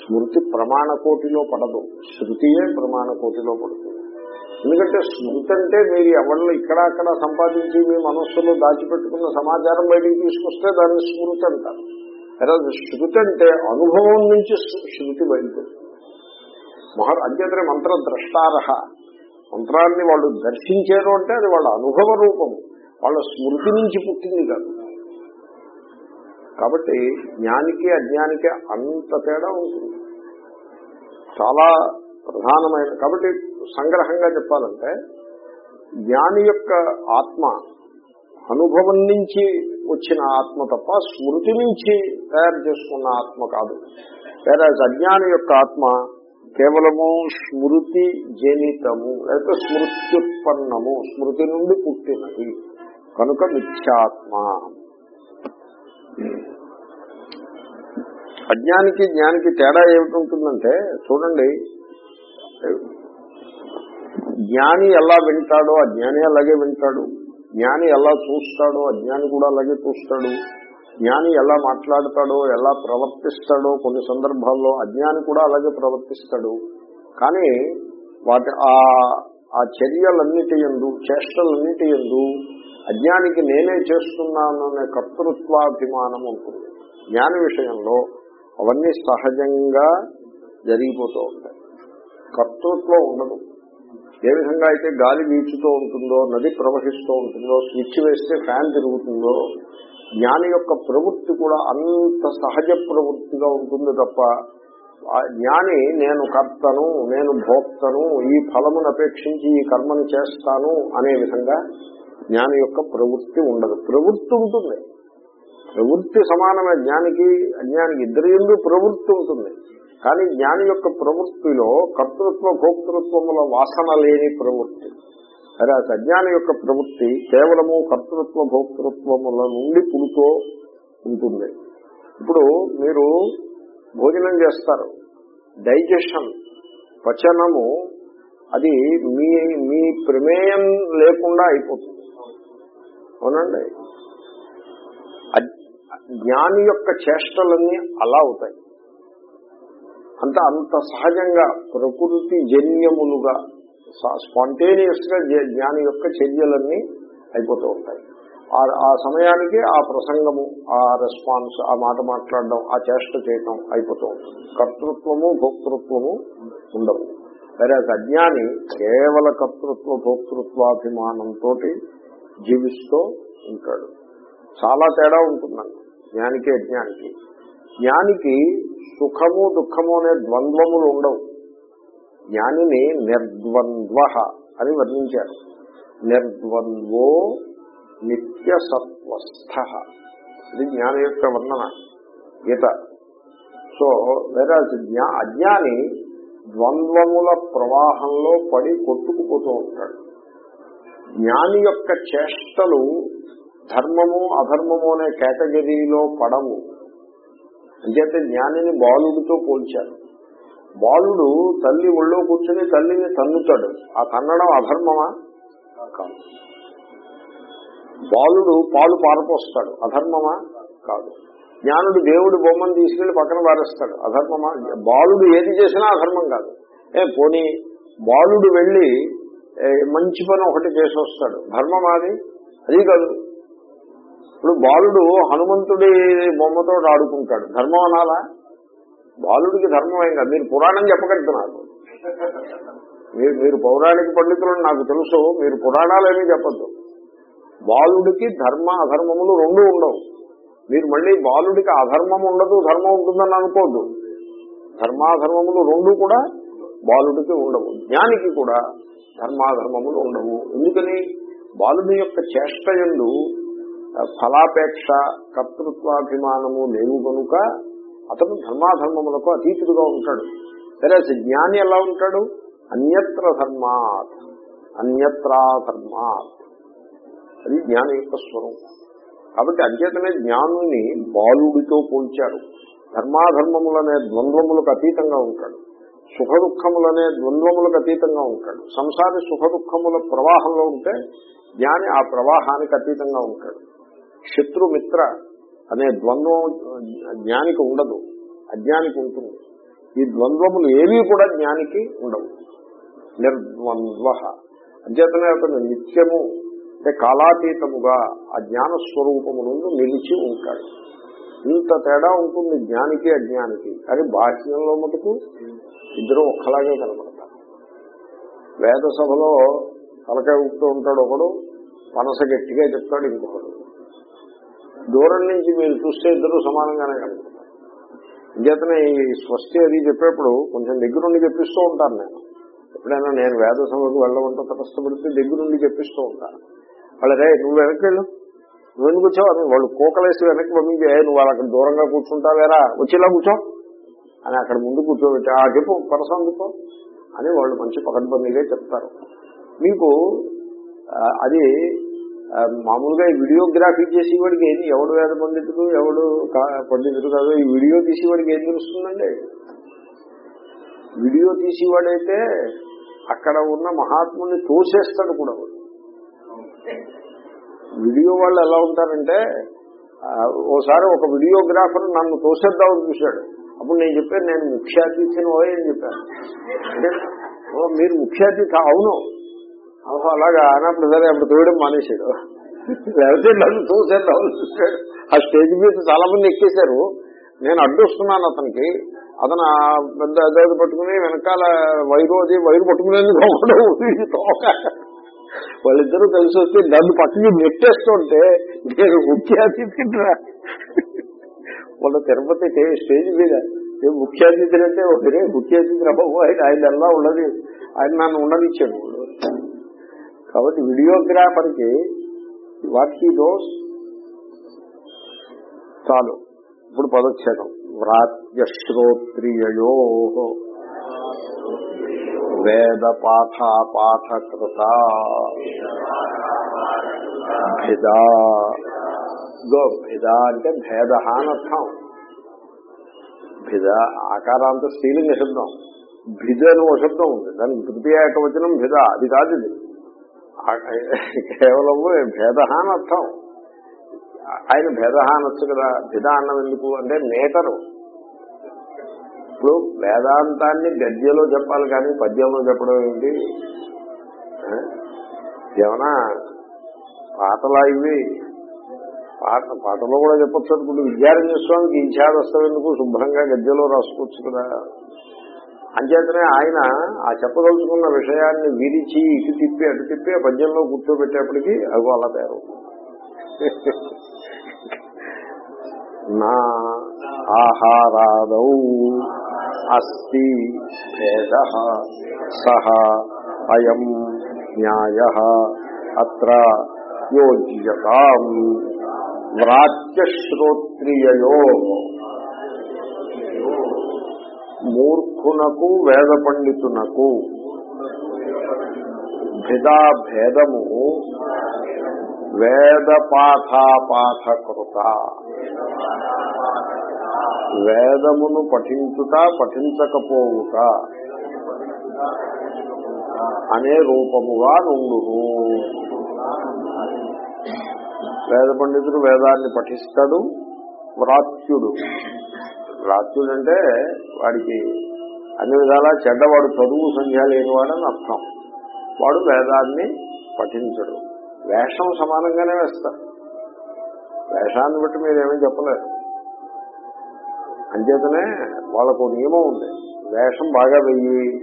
స్మృతి ప్రమాణ కోటిలో పడదు. శృతియే ప్రమాణ కోటిలో పడుతుంది ఎందుకంటే స్మృతి అంటే మీరు ఎవరిలో ఇక్కడ అక్కడ సంపాదించి మీ మనస్సులో దాచిపెట్టుకున్న సమాచారం బయటికి తీసుకొస్తే దాన్ని స్మృతి అంటారు. అదే శృతి అంటే అనుభవం నుంచి శృతి బయలుదేరుతుంది మహా అంచేతనే మంత్ర ద్రష్టారహ మంత్రాన్ని వాళ్ళు దర్శించారు అంటే అది వాళ్ళ అనుభవ రూపము. వాళ్ళ స్మృతి నుంచి పుట్టింది కాదు. కాబట్టి జ్ఞానికి అజ్ఞానికి అంత తేడా ఉంటుంది. చాలా ప్రధానమైన కాబట్టి సంగ్రహంగా చెప్పాలంటే జ్ఞాని యొక్క ఆత్మ అనుభవం నుంచి వచ్చిన ఆత్మ తప్ప స్మృతి నుంచి తయారు చేసుకున్న ఆత్మ కాదు. లేదా అజ్ఞాని యొక్క ఆత్మ కేవలము స్మృతి జనితము లేకపోతే స్మృత్యుత్పన్నము స్మృతి నుండి పుట్టినది. కనుక మిథ్యాత్మ. అజ్ఞానికి జ్ఞానికి తేడా ఏమిటి చూడండి జ్ఞాని ఎలా వింటాడో అజ్ఞాని అలాగే వింటాడు. జ్ఞాని ఎలా చూస్తాడో అజ్ఞాని కూడా అలాగే చూస్తాడు. జ్ఞాని ఎలా మాట్లాడతాడో ఎలా ప్రవర్తిస్తాడో కొన్ని సందర్భాల్లో అజ్ఞాని కూడా అలాగే ప్రవర్తిస్తాడు. కానీ వాటి ఆ ఆ చర్యలన్నిటి ఎందు చేష్టలన్నిటి ఎందు అజ్ఞానికి నేనే చేస్తున్నాననే కర్తృత్వాభిమానం ఉంటుంది. జ్ఞాన విషయంలో అవన్నీ సహజంగా జరిగిపోతూ ఉంటాయి. కర్తృత్వం ఉండదు. ఏ విధంగా అయితే గాలి వీచుతూ ఉంటుందో నది ప్రవహిస్తూ ఉంటుందో స్విచ్ వేస్తే ఫ్యాన్ తిరుగుతుందో జ్ఞాని యొక్క ప్రవృత్తి కూడా అంత సహజ ప్రవృత్తిగా ఉంటుంది తప్ప జ్ఞాని నేను కర్తను నేను భోక్తను ఈ ఫలమును అపేక్షించి ఈ కర్మను చేస్తాను అనే విధంగా జ్ఞాని యొక్క ప్రవృత్తి ఉండదు. ప్రవృత్తి ఉంటుంది. ప్రవృత్తి సమానమే. జ్ఞానికి అజ్ఞానికి ఇద్దరి ఎందు ప్రవృత్తి ఉంటుంది. కానీ జ్ఞాని యొక్క ప్రవృత్తిలో కర్తృత్వ భోక్తృత్వముల వాసన లేని ప్రవృత్తి. అదే అజ్ఞాని యొక్క ప్రవృత్తి కేవలము కర్తృత్వ భోక్తృత్వముల నుండి పులుతో ఉంటుంది. ఇప్పుడు మీరు భోజనం చేస్తారు. డైజెషన్ పచనము అది మీ మీ ప్రమేయం లేకుండా అయిపోతుంది. అవునండి? జ్ఞాని యొక్క చేష్టలన్నీ అలా అవుతాయి. అంత అంత సహజంగా ప్రకృతి జన్యములుగా స్పాంటేనియస్గా జ్ఞాని యొక్క చర్యలన్నీ అయిపోతూ ఉంటాయి. ఆ సమయానికి ఆ ప్రసంగము ఆ రెస్పాన్స్ ఆ మాట మాట్లాడడం ఆ చేష్ట చేయటం అయిపోతూ ఉంటుంది. కర్తృత్వము భోక్తృత్వము ఉండవు. వేరే అజ్ఞాని కేవల కర్తృత్వ భోక్తృత్వాభిమానంతో జీవిస్తూ ఉంటాడు. చాలా తేడా ఉంటుందండి. జ్ఞానికి అజ్ఞానికి. జ్ఞానికి సుఖము దుఃఖము అనే ద్వంద్వములు ఉండవు. జ్ఞానిని నిర్ద్వంద్వ అని వర్ణించారు. నిర్ద్వంద్వో నిత్య సత్వస్థ ఇది జ్ఞాన యొక్క వర్ణన గీత. సో వేరే అజ్ఞాని ద్వంద్వముల ప్రవాహంలో పడి కొట్టుకుపోతూ ఉంటాడు. జ్ఞాని యొక్క చేష్టలు ధర్మము అధర్మము అనే కేటగిరీలో పడవు. అంచేతే జ్ఞానిని బాలుడితో పోల్చారు. బాలుడు తల్లి ఒళ్ళో కూర్చొని తల్లిని తన్నుతాడు. ఆ తన్నడం అధర్మమా? కాదు. బాలుడు పాలు పారపోస్తాడు. అధర్మమా? కాదు. జ్ఞానుడు దేవుడు బొమ్మను తీసుకెళ్ళి పక్కన పారేస్తాడు. అధర్మమా? బాలుడు ఏది చేసినా అధర్మం కాదు. ఏ పోనీ బాలుడు వెళ్ళి మంచి పని ఒకటి చేసి వస్తాడు ధర్మమాది అది కాదు. ఇప్పుడు బాలుడు హనుమంతుడి బొమ్మతో ఆడుకుంటాడు. ధర్మం అనాలా? బాలుడికి ధర్మం ఏం కాదు. మీరు పురాణం చెప్పగలుగుతున్నారు. మీరు మీరు పౌరాణిక పండితులను నాకు తెలుసు. మీరు పురాణాలేమీ చెప్పద్దు. బాలుడికి ధర్మ అధర్మములు రెండు ఉండవు. మీరు మళ్ళీ బాలుడికి అధర్మం ఉండదు ధర్మం ఉంటుందని అనుకోద్దు. ధర్మాధర్మములు రెండు కూడా బాలుడికి ఉండవు. జ్ఞానికి కూడా ధర్మాధర్మములు ఉండవు. ఎందుకని? బాలుడి యొక్క చేష్ట ఎందు ఫలాపేక్ష కర్తృత్వాభిమానము లేవు కనుక అతను ధర్మాధర్మములకు అతీతుడుగా ఉంటాడు. సరే జ్ఞాని ఎలా ఉంటాడు? అన్యత్ర ధర్మాత్ అన్యత్రా ధర్మాత్. అది జ్ఞాని యొక్క స్వరూపం కాబట్టి అంచేతనే జ్ఞానుని బాలుడితో పోల్చారు ధర్మాధర్మములనే ద్వంద్వములకు అతీతంగా ఉంటాడు. సుఖ దుఃఖములనే ద్వంద్వములకు అతీతంగా ఉంటాడు. సంసారి సుఖ దుఃఖముల ప్రవాహంలో ఉంటే జ్ఞాని ఆ ప్రవాహానికి అతీతంగా ఉంటాడు. శత్రుమిత్ర అనే ద్వంద్వం జ్ఞానికి ఉండదు అజ్ఞానికి ఉంటుంది. ఈ ద్వంద్వములు ఏవి కూడా జ్ఞానికి ఉండవు. నిర్ద్వంద్వ. అంచేతనే అతను నిత్యము అంటే కాలాతీతముగా ఆ జ్ఞాన స్వరూపము నుండి నిలిచి ఉంటాడు. ఇంత తేడా ఉంటుంది జ్ఞానికి అజ్ఞానికి. కానీ బాహ్యంలో మటుకు ఇద్దరు ఒక్కలాగే కనపడతారు. వేద సభలో తలకాయ ఊపుతూ ఉంటాడు ఒకడు మనస గట్టిగా చెప్తాడు ఇంకొకడు. దూరం నుంచి మీరు చూస్తే ఇద్దరు సమానంగానే కనపడతారు. ఇంకేతనే ఈ స్వస్తి అది చెప్పేప్పుడు కొంచెం దగ్గరుండి చెప్పిస్తూ ఉంటాను నేను. ఎప్పుడైనా నేను వేద సభకు వెళ్ళమంటే పెడితే దగ్గరుండి చెప్పిస్తూ ఉంటాను. వాళ్ళరే నువ్వు వెనక్కి వెళ్ళు. నువ్వు ఎందుకు వచ్చావు? అని వాళ్ళు కోకలేసి వెనక్కి పంపించే నువ్వు నువ్వు అక్కడ దూరంగా కూర్చుంటావేరా? వచ్చేలా కూర్చో. అని అక్కడ ముందు కూర్చోబెట్టి ఆ చెప్పు పరస అందుకో అని వాళ్ళు మంచి పకడ్బందీగా చెప్తారు. మీకు అది మామూలుగా ఈ వీడియోగ్రఫీ చేసేవాడికి ఏంది ఎవడు వేద పండితుడు ఎవడు కా- పండితుడు కాదు ఈ వీడియో తీసేవాడికి ఏం తెలుస్తుందండి? వీడియో తీసేవాడైతే అక్కడ ఉన్న మహాత్ముని తోసేస్తాడు కూడా వాడు. వీడియో వాళ్ళు ఎలా ఉంటారంటే ఓసారి ఒక వీడియోగ్రాఫర్ నన్ను తోసేద్దామని చూశాడు. అప్పుడు నేను చెప్పాను నేను ముఖ్య అతిథిని అని చెప్పాను. అంటే "ఓ, మీరు ముఖ్య అతిథి అవును అలాగా అన్నప్పుడు సరే అప్పుడు తోయడం మానేశాడు. లేకపోతే నన్ను తోసేద్దామని చూశాడు. ఆ స్టేజ్ మీద చాలా మంది ఎక్కేశారు. నేను అడ్డొస్తున్నాను అతనికి. అతను పెద్ద అదే పట్టుకుని వెనకాల వైరు అది వైరు పట్టుకునేందుకు తోక. వాళ్ళిద్దరూ కలిసి వస్తే నన్ను పక్కకి నెట్టేస్తుంటే నేను ముఖ్య అతిథిరా వాళ్ళ తిరుపతి స్టేజ్ మీద ఏ ముఖ్య అతిథి అంటే ఒకరే ముఖ్య అతిథి రాబోవు ఆయన ఆయన ఎలా ఉన్నది ఆయన నన్ను ఉండనిచ్చాడు కాబట్టి వీడియోగ్రాఫర్కి వాట్ హీ డోస్ చాలు. ఇప్పుడు పదచ్ఛేదం. వ్రాత్య శ్రోత్రియయో వేద పాఠ పాఠకృత భేద గో భేద అంటే భేద అనర్థం భిద ఆకారాంత స్త్రీలింగ శబ్దం. భిద అని ఒక శబ్దం ఉంది. దానికి తృతీయ వచనం భిద అది కాదు ఇది. కేవలము భేద అనర్థం ఆయన భేద అనొచ్చు కదా. భిద అన్నం ఎందుకు అంటే నేతరు ఇప్పుడు వేదాంతాన్ని గద్యలో చెప్పాలి కానీ పద్యంలో చెప్పడం ఏంటి? ఏమన్నా పాటలా ఇవి? పాట పాటలో కూడా చెప్పచ్చు అనుకుంటే విద్యారణ్య స్వామికి ఈఛాదస్తం ఎందుకు? శుభ్రంగా గద్యలో రాసుకోవచ్చు కదా. అంచేతనే ఆయన ఆ చెప్పదలుచుకున్న విషయాన్ని విరిచి ఇటు తిప్పి అటు తిప్పి ఆ పద్యంలో కూర్చోబెట్టేప్పటికీ అవి అలా తయారవుతుంది నా ఆహారాదౌ అస్తి భేద సహ అయం న్యాయ అత్ర యోజ్యతాం వ్రాత్యశ్రోత్రియయో మూర్ఖునకు వేద పండితునకు భిదా భేదము వేద పాఠాపాఠకృత వేదమును పఠించుట పఠించకపోవుట అనే రూపముగా నుండును. వేద పండితుడు వేదాన్ని పఠిస్తాడు వ్రాత్యుడు. వ్రాత్యుడు అంటే వాడికి అన్ని విధాలా చెడ్డవాడు చదువు సంధ్య లేనివాడని అర్థం. వాడు వేదాన్ని పఠించడు. వేషం సమానంగానే వేస్తారు. వేషాన్ని బట్టి మీరేమీ చెప్పలేరు. అంచేతనే వాళ్ళకు నియమం ఉంది. వేషం బాగా వెయ్యి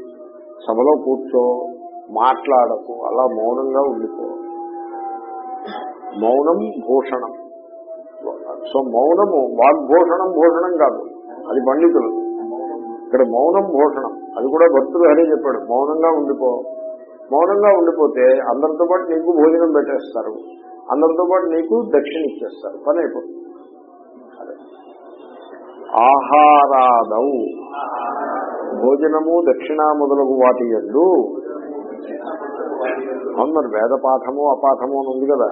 సభలో కూర్చో మాట్లాడకు అలా మౌనంగా ఉండిపో. మౌనం భూషణం. సో మౌనము వాగ్భూషణం భూషణం కాదు. అది పండితులు. ఇక్కడ మౌనం భూషణం. అది కూడా భక్తులు హరే చెప్పాడు మౌనంగా ఉండిపో. మౌనంగా ఉండిపోతే అందరితో పాటు నీకు భోజనం పెట్టేస్తారు. అందరితో పాటు నీకు దక్షిణ ఇచ్చేస్తారు. పని అయిపోతుంది. ఆహారాదౌ. భోజనము దక్షిణ మొదలగు వాటి ఎందు అవును మరి వేద పాఠము అపాఠము అని ఉంది కదా.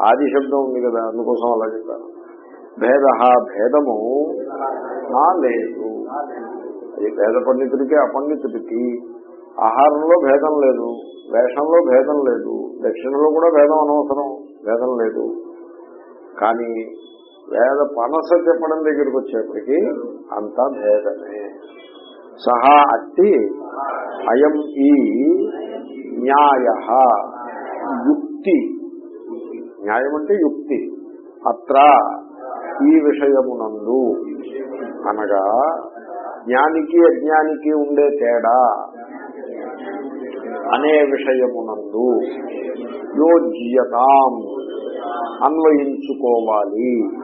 ఆది శబ్దం ఉంది కదా అందుకోసం అలా చెప్పాను. భేద భేదము నా లేదు. అది వేద పండితుడికి అపండితుడికి. ఆహారంలో భేదం లేదు వేషంలో భేదం లేదు దక్షిణలో కూడా భేదం అనవసరం భేదం లేదు. కానీ వేద పనస చెప్పడం దగ్గరికి వచ్చేప్పటికీ అంతా భేదమే. సహా అట్టి అయం ఈ న్యాయ యుక్తి. న్యాయం అంటే యుక్తి. అత్ర ఈ విషయమునందు అనగా జ్ఞానికి అజ్ఞానికి ఉండే తేడా అనే విషయమునందు యోజ్యతాం అన్వయించుకోవాలి.